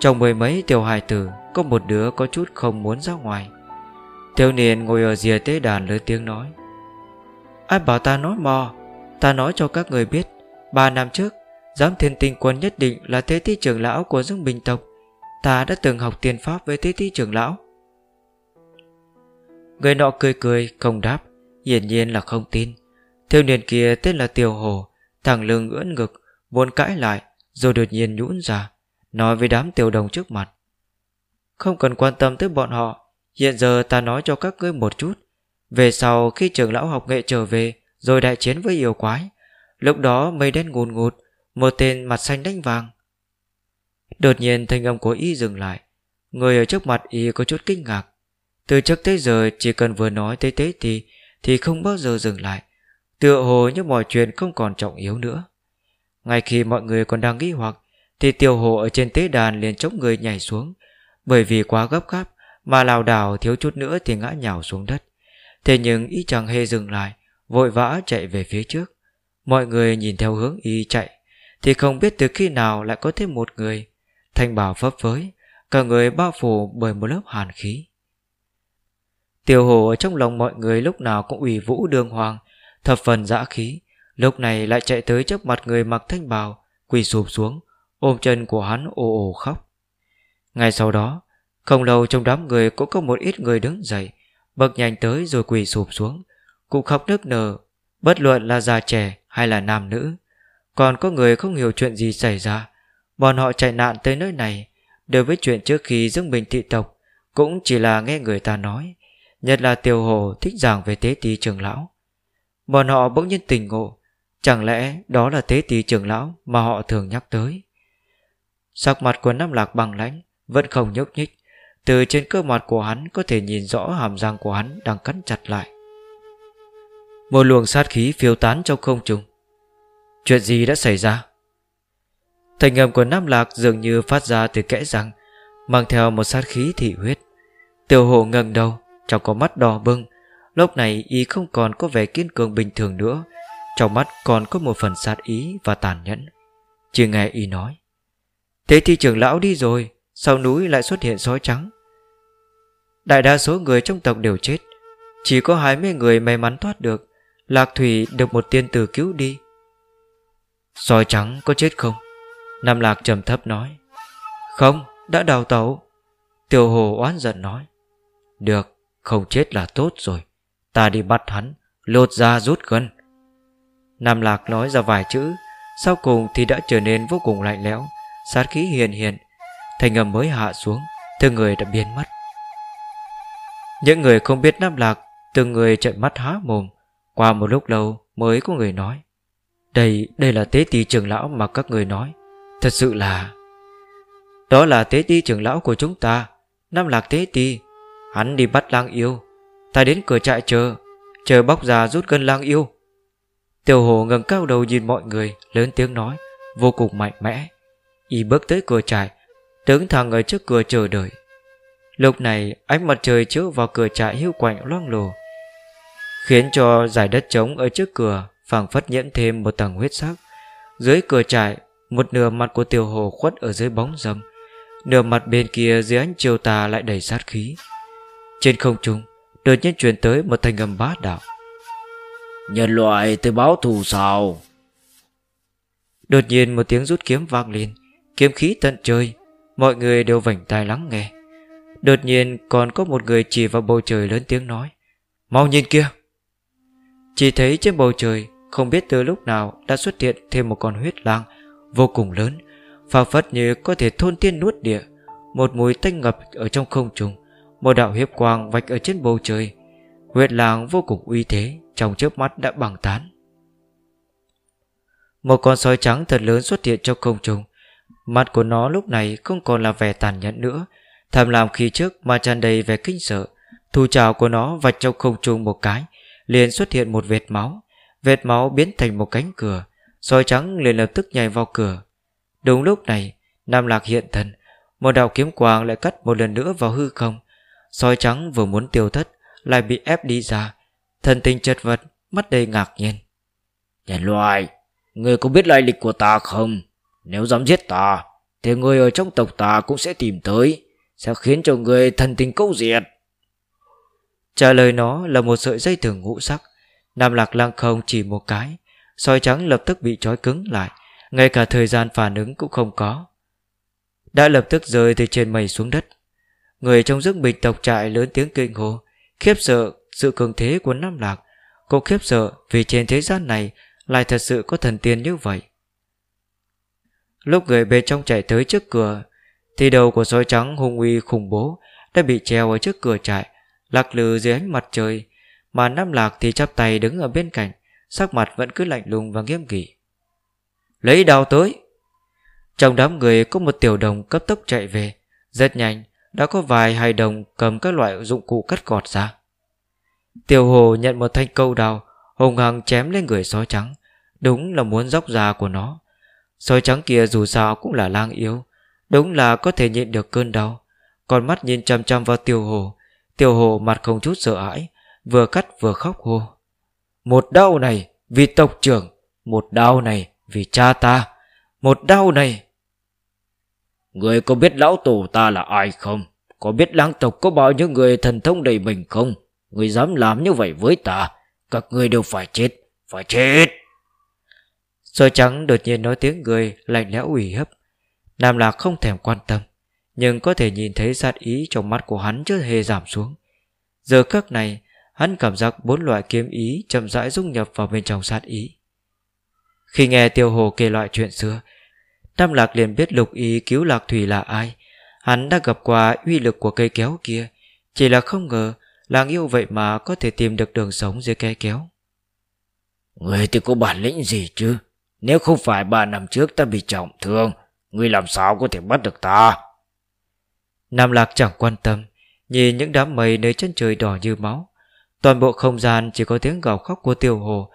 Trong mười mấy tiểu hài tử, Có một đứa có chút không muốn ra ngoài. Thiếu niên ngồi ở rìa tế đàn lớn tiếng nói. Ai bảo ta nói mò? Ta nói cho các người biết, Ba năm trước, Giám thiên tinh quân nhất định là thế thi trưởng lão của Dương Bình Tộc. Ta đã từng học tiền pháp với thế thi trưởng lão. Người nọ cười cười, không đáp, Hiển nhiên là không tin. Thiếu niên kia tên là Tiểu Hồ, Thẳng lưng ưỡn ngực Muốn cãi lại, Rồi đột nhiên nhũn ra, Nói với đám tiểu đồng trước mặt. Không cần quan tâm tới bọn họ, Hiện giờ ta nói cho các ngươi một chút. Về sau khi trưởng lão học nghệ trở về rồi đại chiến với yêu quái. Lúc đó mây đen ngùn ngụt, Một tên mặt xanh đánh vàng. Đột nhiên thanh âm của y dừng lại. Người ở trước mặt y có chút kinh ngạc. Từ trước tới giờ chỉ cần vừa nói tới tế thì Thì không bao giờ dừng lại, Tựa hồ như mọi chuyện không còn trọng yếu nữa. Ngay khi mọi người còn đang nghi hoặc Thì tiểu hồ ở trên tế đàn liền chống người nhảy xuống. Bởi vì quá gấp gáp Mà lào đảo thiếu chút nữa thì ngã nhào xuống đất. Thế nhưng y chẳng hề dừng lại Vội vã chạy về phía trước. Mọi người nhìn theo hướng y chạy, Thì không biết từ khi nào lại có thêm một người. Thanh bảo phấp phới, Cả người bao phủ bởi một lớp hàn khí. Tiểu hồ ở trong lòng mọi người lúc nào cũng ủy vũ đường hoàng, Thập phần dã khí. Lúc này lại chạy tới trước mặt người mặc thanh bào, Quỳ sụp xuống, Ôm chân của hắn ồ ồ khóc. Ngay sau đó, Không lâu trong đám người cũng có một ít người đứng dậy Bậc nhanh tới rồi quỳ sụp xuống. Cũng khóc nức nở, Bất luận là già trẻ hay là nam nữ. Còn có người không hiểu chuyện gì xảy ra, Bọn họ chạy nạn tới nơi này Đối với chuyện trước khi dâng bình thị tộc Cũng chỉ là nghe người ta nói, Nhất là Tiêu hồ thích giảng về tế tí trường lão. Bọn họ bỗng nhiên tình ngộ, Chẳng lẽ đó là tế tí trường lão Mà họ thường nhắc tới? Sắc mặt của Nam Lạc bằng lãnh, Vẫn không nhúc nhích, Từ trên cơ mặt của hắn Có thể nhìn rõ hàm răng của hắn đang cắn chặt lại. Một luồng sát khí phiêu tán trong không trung. Chuyện gì đã xảy ra? Thành âm của Nam Lạc dường như phát ra từ kẽ răng, Mang theo một sát khí thị huyết. Tiểu hộ ngẩng đầu, Trong có mắt đỏ bưng Lúc này y không còn có vẻ kiên cường bình thường nữa, Trong mắt còn có một phần sát ý và tàn nhẫn. Chỉ nghe y nói, Thế thì trưởng lão đi rồi, Sau núi lại xuất hiện sói trắng. Đại đa số người trong tộc đều chết, Chỉ có hai mươi người may mắn thoát được. Lạc Thủy được một tiên tử cứu đi. Sói trắng có chết không? Nam Lạc trầm thấp nói. Không, đã đào tẩu. Tiểu Hồ oán giận nói. Được, không chết là tốt rồi. Ta đi bắt hắn Lột ra rút gân. Nam Lạc nói ra vài chữ Sau cùng thì đã trở nên vô cùng lạnh lẽo Sát khí hiền hiền Thành âm mới hạ xuống Từng người đã biến mất. Những người không biết Nam Lạc Từng người trợn mắt há mồm. Qua một lúc lâu mới có người nói Đây, đây là tế ti trường lão mà các người nói. Thật sự là Đó là tế ti trưởng lão của chúng ta năm lạc tế ti. Hắn đi bắt lang yêu Ta đến cửa trại chờ Chờ bóc ra rút cân lang yêu. Tiểu hồ ngẩng cao đầu nhìn mọi người Lớn tiếng nói Vô cùng mạnh mẽ. Y bước tới cửa trại Đứng thẳng ở trước cửa chờ đợi. Lúc này ánh mặt trời chiếu vào cửa trại hiu quạnh loang lồ Khiến cho giải đất trống ở trước cửa phảng phất nhiễm thêm một tầng huyết sắc. Dưới cửa trại một nửa mặt của tiểu hồ khuất ở dưới bóng râm Nửa mặt bên kia dưới ánh chiều tà lại đầy sát khí. Trên không trung Đột nhiên truyền tới một thanh âm bá đạo. Nhân loại tới báo thù sao? Đột nhiên một tiếng rút kiếm vang lên Kiếm khí tận trời Mọi người đều vảnh tai lắng nghe. Đột nhiên còn có một người chỉ vào bầu trời lớn tiếng nói Mau nhìn kia chỉ thấy trên bầu trời, Không biết từ lúc nào đã xuất hiện thêm một con huyết lang vô cùng lớn, phảng phất như có thể thôn tiên nuốt địa. Một mùi tanh ngập ở trong không trung, một đạo hiếp quang vạch ở trên bầu trời. Huyết lang vô cùng uy thế, trong chớp mắt đã bằng tán. Một con sói trắng thật lớn xuất hiện trong không trung. Mặt của nó lúc này không còn là vẻ tàn nhẫn nữa. Tham làm khi trước mà tràn đầy vẻ kinh sợ. Thù trào của nó vạch trong không trung một cái liền xuất hiện một vệt máu. Vệt máu biến thành một cánh cửa sói trắng liền lập tức nhảy vào cửa. Đúng lúc này, Nam Lạc hiện thân. Một đạo kiếm quang lại cắt một lần nữa vào hư không. Sói trắng vừa muốn tiêu thất, Lại bị ép đi ra. Thần tình chật vật, Mắt đầy ngạc nhiên. Nhân loại Người có biết lai lịch của ta không? Nếu dám giết ta, Thì người ở trong tộc ta cũng sẽ tìm tới, Sẽ khiến cho người thần tình câu diệt. Trả lời nó là một sợi dây thừng ngũ sắc. Nam Lạc lăng không chỉ một cái sói trắng lập tức bị trói cứng lại. Ngay cả thời gian phản ứng cũng không có. Đã lập tức rơi từ trên mây xuống đất. Người trong giấc bình tộc trại lớn tiếng kinh hô, khiếp sợ sự cường thế của nam lạc. Cô khiếp sợ vì trên thế gian này lại thật sự có thần tiên như vậy. Lúc người bên trong chạy tới trước cửa thì đầu của sói trắng hung uy khủng bố đã bị treo ở trước cửa trại lạc lư dưới ánh mặt trời mà nam lạc thì chắp tay đứng ở bên cạnh Sắc mặt vẫn cứ lạnh lùng và nghiêm nghị Lấy đào tới Trong đám người có một tiểu đồng cấp tốc chạy về Rất nhanh đã có vài hài đồng cầm các loại dụng cụ cắt gọt ra. tiểu hồ nhận một thanh câu đào, hùng hằng chém lên người sói trắng, đúng là muốn dốc ra của nó. Sói trắng kia dù sao cũng là lang yếu, đúng là có thể nhịn được cơn đau. Con mắt nhìn chăm chăm vào tiểu hồ, tiêu hồ mặt không chút sợ hãi, vừa cắt vừa khóc hô. Một đau này vì tộc trưởng, một đau này vì cha ta, một đau này. Người có biết lão tổ ta là ai không? Có biết lang tộc có bao nhiêu người thần thông đầy mình không? Người dám làm như vậy với ta, các người đều phải chết, phải chết. Soi trắng đột nhiên nói tiếng người lạnh lẽo ủy hấp. Nam Lạc không thèm quan tâm, nhưng có thể nhìn thấy sát ý trong mắt của hắn chưa hề giảm xuống. Giờ khắc này, hắn cảm giác bốn loại kiếm ý chậm rãi dung nhập vào bên trong sát ý. Khi nghe Tiêu Hồ kể loại chuyện xưa, tam Lạc liền biết lục ý cứu Lạc Thủy là ai. Hắn đã gặp qua uy lực của cây kéo kia, chỉ là không ngờ làng yêu vậy mà có thể tìm được đường sống dưới cây kéo. Người thì có bản lĩnh gì chứ? Nếu không phải ba năm trước ta bị trọng thương, người làm sao có thể bắt được ta? Nam Lạc chẳng quan tâm, nhìn những đám mây nơi chân trời đỏ như máu. Toàn bộ không gian chỉ có tiếng gào khóc của tiêu hồ,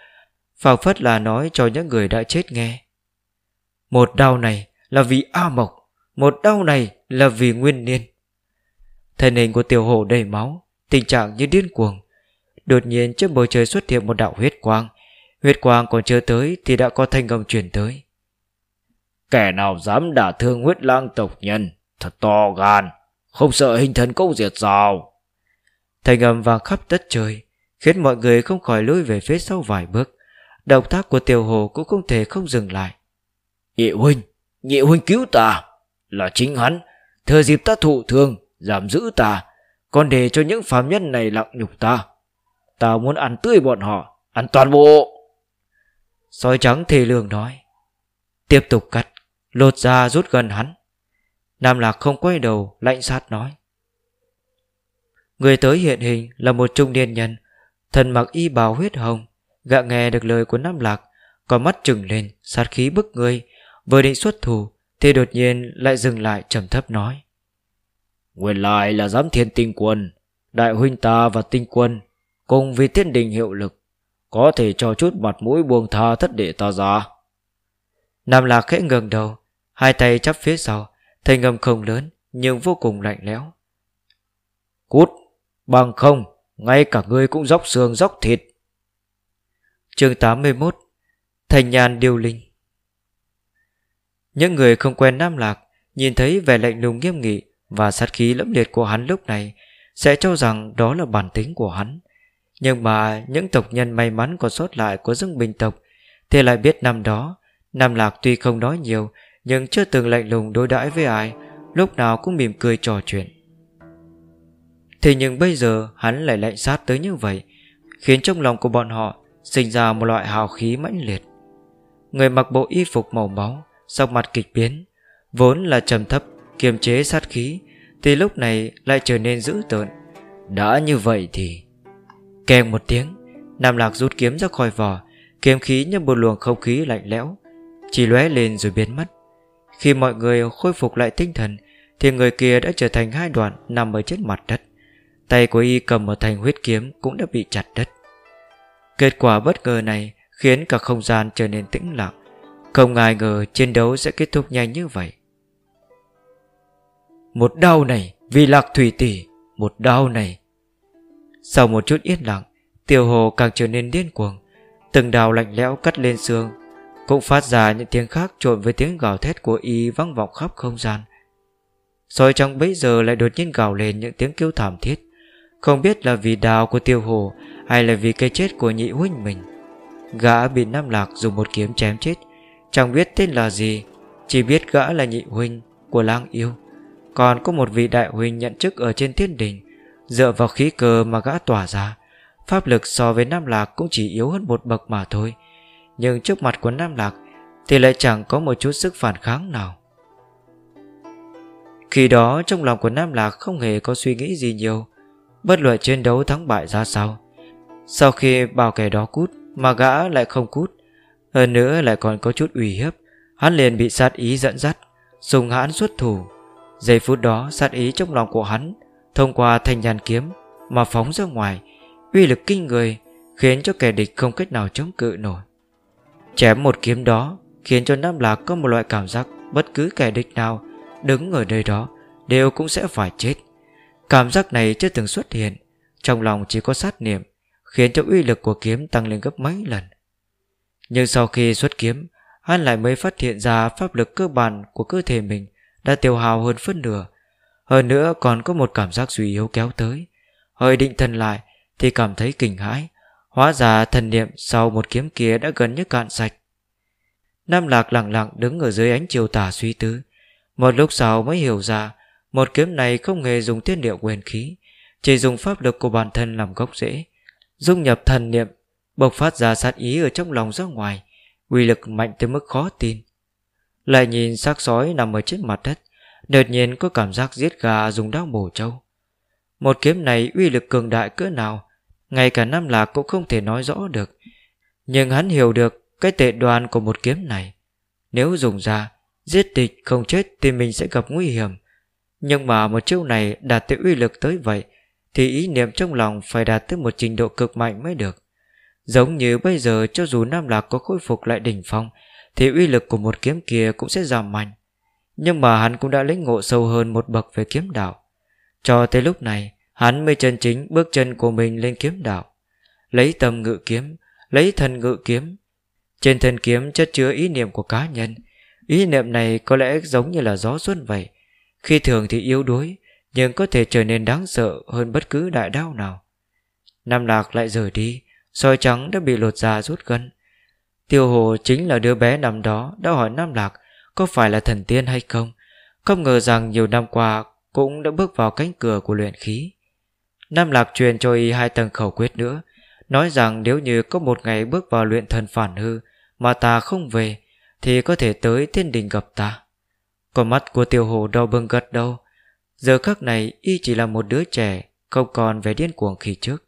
phảng phất là nói cho những người đã chết nghe. Một đau này là vì A Mộc, một đau này là vì Nguyên Niên. Thân hình của tiểu hồ đầy máu, tình trạng như điên cuồng. Đột nhiên trên bầu trời xuất hiện một đạo huyết quang, Huyết quang còn chưa tới thì đã có thanh âm truyền tới. Kẻ nào dám đả thương huyết lang tộc nhân, thật to gan, không sợ hình thần câu diệt sao. Thanh âm vang khắp đất trời, khiến mọi người không khỏi lùi về phía sau vài bước. Động tác của tiểu hồ cũng không thể không dừng lại. Nhị huynh, nhị huynh cứu ta, là chính hắn, thừa dịp ta thụ thương, giảm giữ ta, còn để cho những phàm nhân này lặng nhục ta. Ta muốn ăn tươi bọn họ, ăn toàn bộ. Sói trắng thề lường nói Tiếp tục cắt Lột ra rút gần hắn Nam Lạc không quay đầu lạnh sát nói. Người tới hiện hình là một trung niên nhân Thần mặc y bào huyết hồng Gạ nghe được lời của Nam Lạc Có mắt trừng lên sát khí bức người. Vừa định xuất thủ Thì đột nhiên lại dừng lại trầm thấp nói. Nguyên lại là giám thiên tinh quân Đại huynh ta và tinh quân Cùng vì thiên đình hiệu lực có thể cho chút mặt mũi buông tha thất đệ ta ra. Nam Lạc khẽ ngẩng đầu Hai tay chắp phía sau Thanh âm không lớn, Nhưng vô cùng lạnh lẽo. Cút, Bằng không, Ngay cả ngươi cũng dốc xương dốc thịt. Chương 81 Thành nhàn điêu linh. Những người không quen Nam Lạc Nhìn thấy vẻ lạnh lùng nghiêm nghị Và sát khí lẫm liệt của hắn lúc này Sẽ cho rằng đó là bản tính của hắn. Nhưng mà những tộc nhân may mắn còn sót lại của Dương Bình tộc Thì lại biết năm đó, Nam Lạc tuy không nói nhiều nhưng chưa từng lạnh lùng đối đãi với ai, Lúc nào cũng mỉm cười trò chuyện. Thế nhưng bây giờ hắn lại lạnh sát tới như vậy, Khiến trong lòng của bọn họ Sinh ra một loại hào khí mãnh liệt. Người mặc bộ y phục màu máu Sau mặt kịch biến, Vốn là trầm thấp, kiềm chế sát khí, Thì lúc này lại trở nên dữ tợn. Đã như vậy thì Kèm một tiếng, Nam Lạc rút kiếm ra khỏi vỏ, Kiếm khí như một luồng không khí lạnh lẽo, Chỉ lóe lên rồi biến mất. Khi mọi người khôi phục lại tinh thần, Thì người kia đã trở thành hai đoạn Nằm ở trên mặt đất. Tay của y cầm một thành huyết kiếm Cũng đã bị chặt đất Kết quả bất ngờ này Khiến cả không gian trở nên tĩnh lặng. Không ai ngờ chiến đấu sẽ kết thúc nhanh như vậy. Một đau này, vì lạc thủy tỷ, Một đau này. Sau một chút yên lặng, Tiểu hồ càng trở nên điên cuồng. Từng đào lạnh lẽo cắt lên xương cũng phát ra những tiếng khác trộn với tiếng gào thét của y vang vọng khắp không gian. Rồi trong bấy giờ lại đột nhiên gào lên những tiếng kêu thảm thiết. Không biết là vì đào của tiêu hồ Hay là vì cái chết của nhị huynh mình, Gã bị Nam Lạc dùng một kiếm chém chết. Chẳng biết tên là gì, Chỉ biết gã là nhị huynh của lang yêu. Còn có một vị đại huynh nhận chức ở trên thiên đình, Dựa vào khí cơ mà gã tỏa ra. Pháp lực so với Nam Lạc cũng chỉ yếu hơn một bậc mà thôi. Nhưng trước mặt của Nam Lạc Thì lại chẳng có một chút sức phản kháng nào. Khi đó trong lòng của Nam Lạc không hề có suy nghĩ gì nhiều, Bất luận chiến đấu thắng bại ra sao. Sau khi bảo kẻ đó cút Mà gã lại không cút, Hơn nữa lại còn có chút ủy hiếp, Hắn liền bị sát ý dẫn dắt Dùng hãn xuất thủ. Giây phút đó sát ý trong lòng của hắn Thông qua thanh nhàn kiếm Mà phóng ra ngoài, Uy lực kinh người Khiến cho kẻ địch không cách nào chống cự nổi. Chém một kiếm đó Khiến cho Nam Lạc có một loại cảm giác Bất cứ kẻ địch nào Đứng ở nơi đó Đều cũng sẽ phải chết Cảm giác này chưa từng xuất hiện, Trong lòng chỉ có sát niệm, Khiến cho uy lực của kiếm tăng lên gấp mấy lần Nhưng sau khi xuất kiếm, Hắn lại mới phát hiện ra pháp lực cơ bản của cơ thể mình đã tiêu hao hơn phân nửa. Hơn nữa còn có một cảm giác suy yếu kéo tới. Hơi định thần lại thì cảm thấy kinh hãi. Hóa ra thần niệm sau một kiếm kia đã gần như cạn sạch. Nam Lạc lặng lặng đứng ở dưới ánh chiều tà suy tư. Một lúc sau mới hiểu ra một kiếm này không hề dùng thiên địa quyền khí, chỉ dùng pháp lực của bản thân làm gốc rễ, dung nhập thần niệm, bộc phát ra sát ý ở trong lòng ra ngoài, uy lực mạnh tới mức khó tin. Lại nhìn xác sói nằm ở trên mặt đất, đột nhiên có cảm giác giết gà dùng đao bổ trâu. Một kiếm này uy lực cường đại cỡ nào, ngay cả Nam Lạc cũng không thể nói rõ được. Nhưng hắn hiểu được cái tệ đoan của một kiếm này. Nếu dùng ra, giết địch không chết thì mình sẽ gặp nguy hiểm. Nhưng mà một chiêu này đạt tới uy lực tới vậy, thì ý niệm trong lòng phải đạt tới một trình độ cực mạnh mới được. Giống như bây giờ cho dù Nam Lạc có khôi phục lại đỉnh phong Thì uy lực của một kiếm kia cũng sẽ giảm mạnh Nhưng mà hắn cũng đã lĩnh ngộ sâu hơn một bậc về kiếm đạo Cho tới lúc này Hắn mới chân chính bước chân của mình lên kiếm đạo Lấy tâm ngự kiếm, Lấy thân ngự kiếm Trên thân kiếm chất chứa ý niệm của cá nhân Ý niệm này có lẽ giống như là gió xuân vậy Khi thường thì yếu đuối, Nhưng có thể trở nên đáng sợ hơn bất cứ đại đao nào Nam Lạc lại rời đi, soi trắng đã bị lột da rút gân. Tiêu hồ chính là đứa bé năm đó đã hỏi Nam Lạc có phải là thần tiên hay không. Không ngờ rằng nhiều năm qua cũng đã bước vào cánh cửa của luyện khí. Nam Lạc truyền cho y hai tầng khẩu quyết nữa, nói rằng nếu như có một ngày bước vào luyện thần phản hư mà ta không về, thì có thể tới thiên đình gặp ta. Còn mắt của tiêu hồ đau bưng gật đâu. Giờ khắc này y chỉ là một đứa trẻ, không còn vẻ điên cuồng khi trước.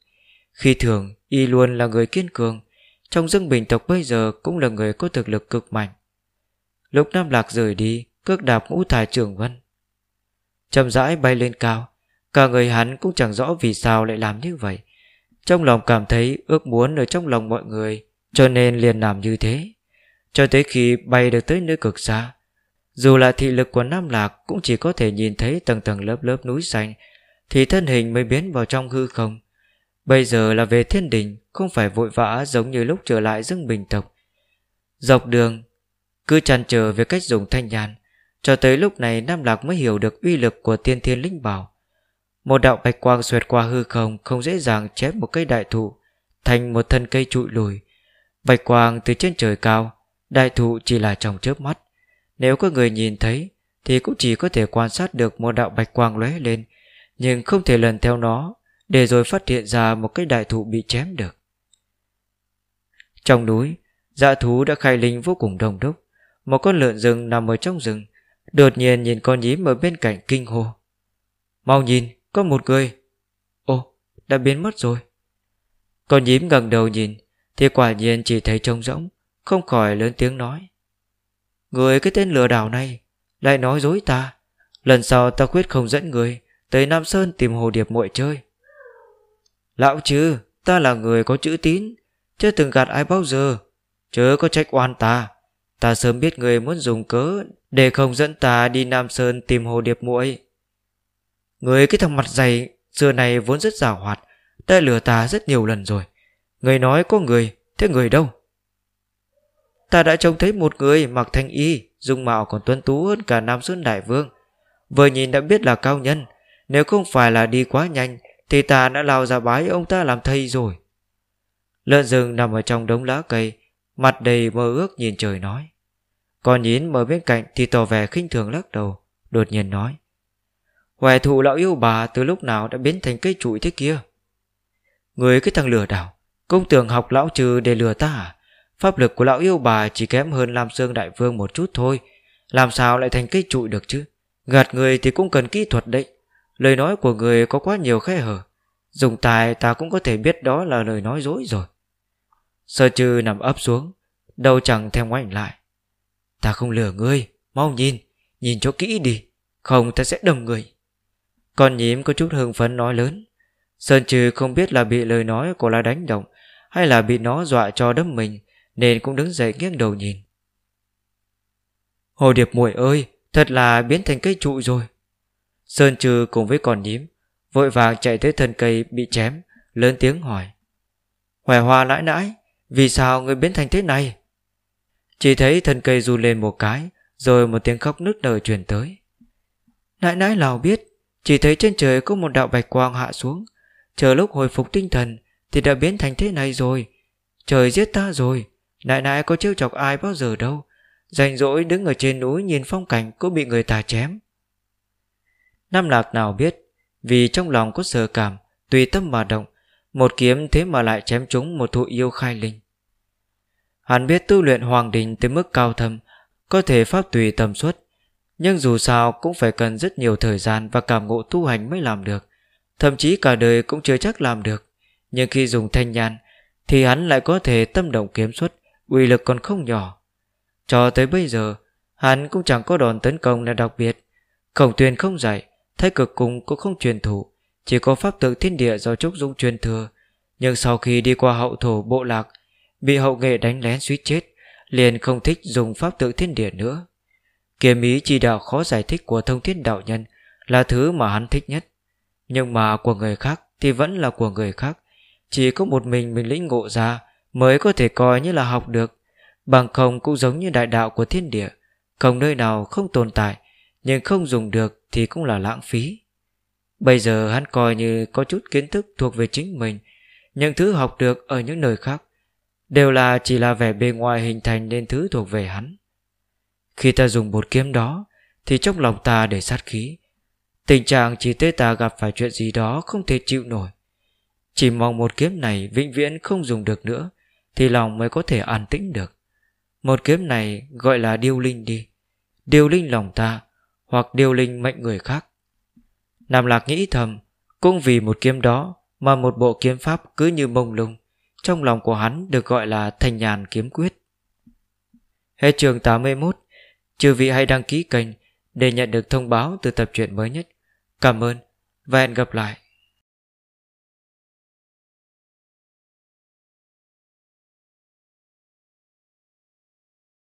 Khi thường, y luôn là người kiên cường, trong dân bình tộc bây giờ cũng là người có thực lực cực mạnh. Lúc Nam Lạc rời đi, cước đạp ngũ thải trường vân. Chậm rãi bay lên cao, cả người hắn cũng chẳng rõ vì sao lại làm như vậy. Trong lòng cảm thấy ước muốn ở trong lòng mọi người, cho nên liền làm như thế. Cho tới khi bay được tới nơi cực xa, dù là thị lực của Nam Lạc cũng chỉ có thể nhìn thấy tầng tầng lớp lớp núi xanh, thì thân hình mới biến vào trong hư không, Bây giờ là về thiên đình Không phải vội vã giống như lúc trở lại dương bình tộc Dọc đường Cứ chăn chờ về cách dùng thanh nhàn Cho tới lúc này Nam Lạc mới hiểu được uy lực của tiên thiên linh bảo một đạo bạch quang xuyệt qua hư không Không dễ dàng chém một cây đại thụ Thành một thân cây trụi lùi Bạch quang từ trên trời cao Đại thụ chỉ là trong chớp mắt Nếu có người nhìn thấy Thì cũng chỉ có thể quan sát được một đạo bạch quang lóe lên Nhưng không thể lần theo nó để rồi phát hiện ra một cái đại thụ bị chém được. Trong núi, dạ thú đã khai linh vô cùng đông đúc. Một con lợn rừng nằm ở trong rừng, đột nhiên nhìn con nhím ở bên cạnh kinh hô. Mau nhìn, có một người. Ồ, đã biến mất rồi. Con nhím gần đầu nhìn, thì quả nhiên chỉ thấy trông rỗng, không khỏi lớn tiếng nói. Người cái tên lừa đảo này, lại nói dối ta. Lần sau ta quyết không dẫn người tới Nam Sơn tìm hồ điệp muội chơi. Lão chứ, ta là người có chữ tín, chưa từng gạt ai bao giờ. Chớ có trách oan ta. Ta sớm biết người muốn dùng cớ để không dẫn ta đi Nam Sơn tìm hồ điệp muội. Người cái thằng mặt dày xưa này vốn rất giàu hoạt, đã lừa ta rất nhiều lần rồi. Người nói có người, thế người đâu? Ta đã trông thấy một người mặc thanh y, dung mạo còn tuấn tú hơn cả Nam Sơn Đại Vương. Vừa nhìn đã biết là cao nhân, nếu không phải là đi quá nhanh thì ta đã lao ra bái ông ta làm thầy rồi Lợn rừng nằm ở trong đống lá cây Mặt đầy mơ ước nhìn trời nói Còn nhín mở bên cạnh Thì tỏ vẻ khinh thường lắc đầu Đột nhiên nói Hoài thụ lão yêu bà từ lúc nào đã biến thành cây trụi thế kia? Người cái thằng lừa đảo Công tưởng học lão trừ để lừa ta à? Pháp lực của lão yêu bà chỉ kém hơn Lam Sương Đại Vương một chút thôi. Làm sao lại thành cây trụi được chứ? Gạt người thì cũng cần kỹ thuật đấy. Lời nói của người có quá nhiều khe hở. Dùng tài ta cũng có thể biết đó là lời nói dối rồi. Sơ trừ nằm ấp xuống, Đầu chẳng thèm ngoảnh lại. Ta không lừa ngươi, Mau nhìn Nhìn cho kỹ đi. Không ta sẽ đâm người. Con nhím có chút hưng phấn nói lớn. Sơn trừ không biết là bị lời nói của La đánh động Hay là bị nó dọa cho đấm mình, Nên cũng đứng dậy nghiêng đầu nhìn. Hồ điệp muội ơi, Thật là biến thành cây trụ rồi. Sơn trừ cùng với con nhím Vội vàng chạy tới thân cây bị chém, Lớn tiếng hỏi. Hoài hoa nãi nãi, Vì sao người biến thành thế này? Chỉ thấy thân cây run lên một cái, Rồi một tiếng khóc nức nở truyền tới. Nãi nãi nào biết chỉ thấy trên trời có một đạo bạch quang hạ xuống. Chờ lúc hồi phục tinh thần Thì đã biến thành thế này rồi. Trời giết ta rồi. Nại nại có trêu chọc ai bao giờ đâu. Rảnh rỗi đứng ở trên núi nhìn phong cảnh Cũng bị người ta chém. Nam Lạc nào biết, Vì trong lòng có sợ cảm, Tùy tâm mà động, Một kiếm thế mà lại chém trúng một thụ yêu khai linh. Hắn biết tu luyện hoàng đình tới mức cao thâm, Có thể pháp tùy tầm suất. Nhưng dù sao cũng phải cần rất nhiều thời gian Và cảm ngộ tu hành mới làm được. Thậm chí cả đời cũng chưa chắc làm được. Nhưng khi dùng thanh nhàn, Thì hắn lại có thể tâm động kiếm xuất uy lực còn không nhỏ. Cho tới bây giờ, Hắn cũng chẳng có đòn tấn công nào đặc biệt. Khổng tuyền không dạy, Thái cực cùng cũng không truyền thủ. Chỉ có pháp tượng thiên địa do Trúc Dung truyền thừa. Nhưng sau khi đi qua hậu thổ bộ lạc, Bị hậu nghệ đánh lén suýt chết, Liền không thích dùng pháp tượng thiên địa nữa. Kiếm ý chỉ đạo khó giải thích của thông thiên đạo nhân Là thứ mà hắn thích nhất. Nhưng mà của người khác Thì vẫn là của người khác. Chỉ có một mình mình lĩnh ngộ ra Mới có thể coi như là học được. Bằng không cũng giống như đại đạo của thiên địa. Không nơi nào không tồn tại, Nhưng không dùng được thì cũng là lãng phí. Bây giờ hắn coi như có chút kiến thức thuộc về chính mình, Những thứ học được ở những nơi khác Đều là chỉ là vẻ bề ngoài hình thành nên thứ thuộc về hắn. Khi ta dùng một kiếm đó, Thì trong lòng ta để sát khí. Tình trạng chỉ tới ta gặp phải chuyện gì đó không thể chịu nổi. Chỉ mong một kiếm này vĩnh viễn không dùng được nữa, Thì lòng mới có thể an tĩnh được. Một kiếm này gọi là điêu linh đi. Điêu linh lòng ta, Hoặc điêu linh mệnh người khác. Nam Lạc nghĩ thầm, Cũng vì một kiếm đó Mà một bộ kiếm pháp cứ như mông lung, Trong lòng của hắn được gọi là thành nhàn kiếm quyết. Hết trường 81 Chư vị hãy đăng ký kênh Để nhận được thông báo từ tập truyện mới nhất. Cảm ơn và hẹn gặp lại.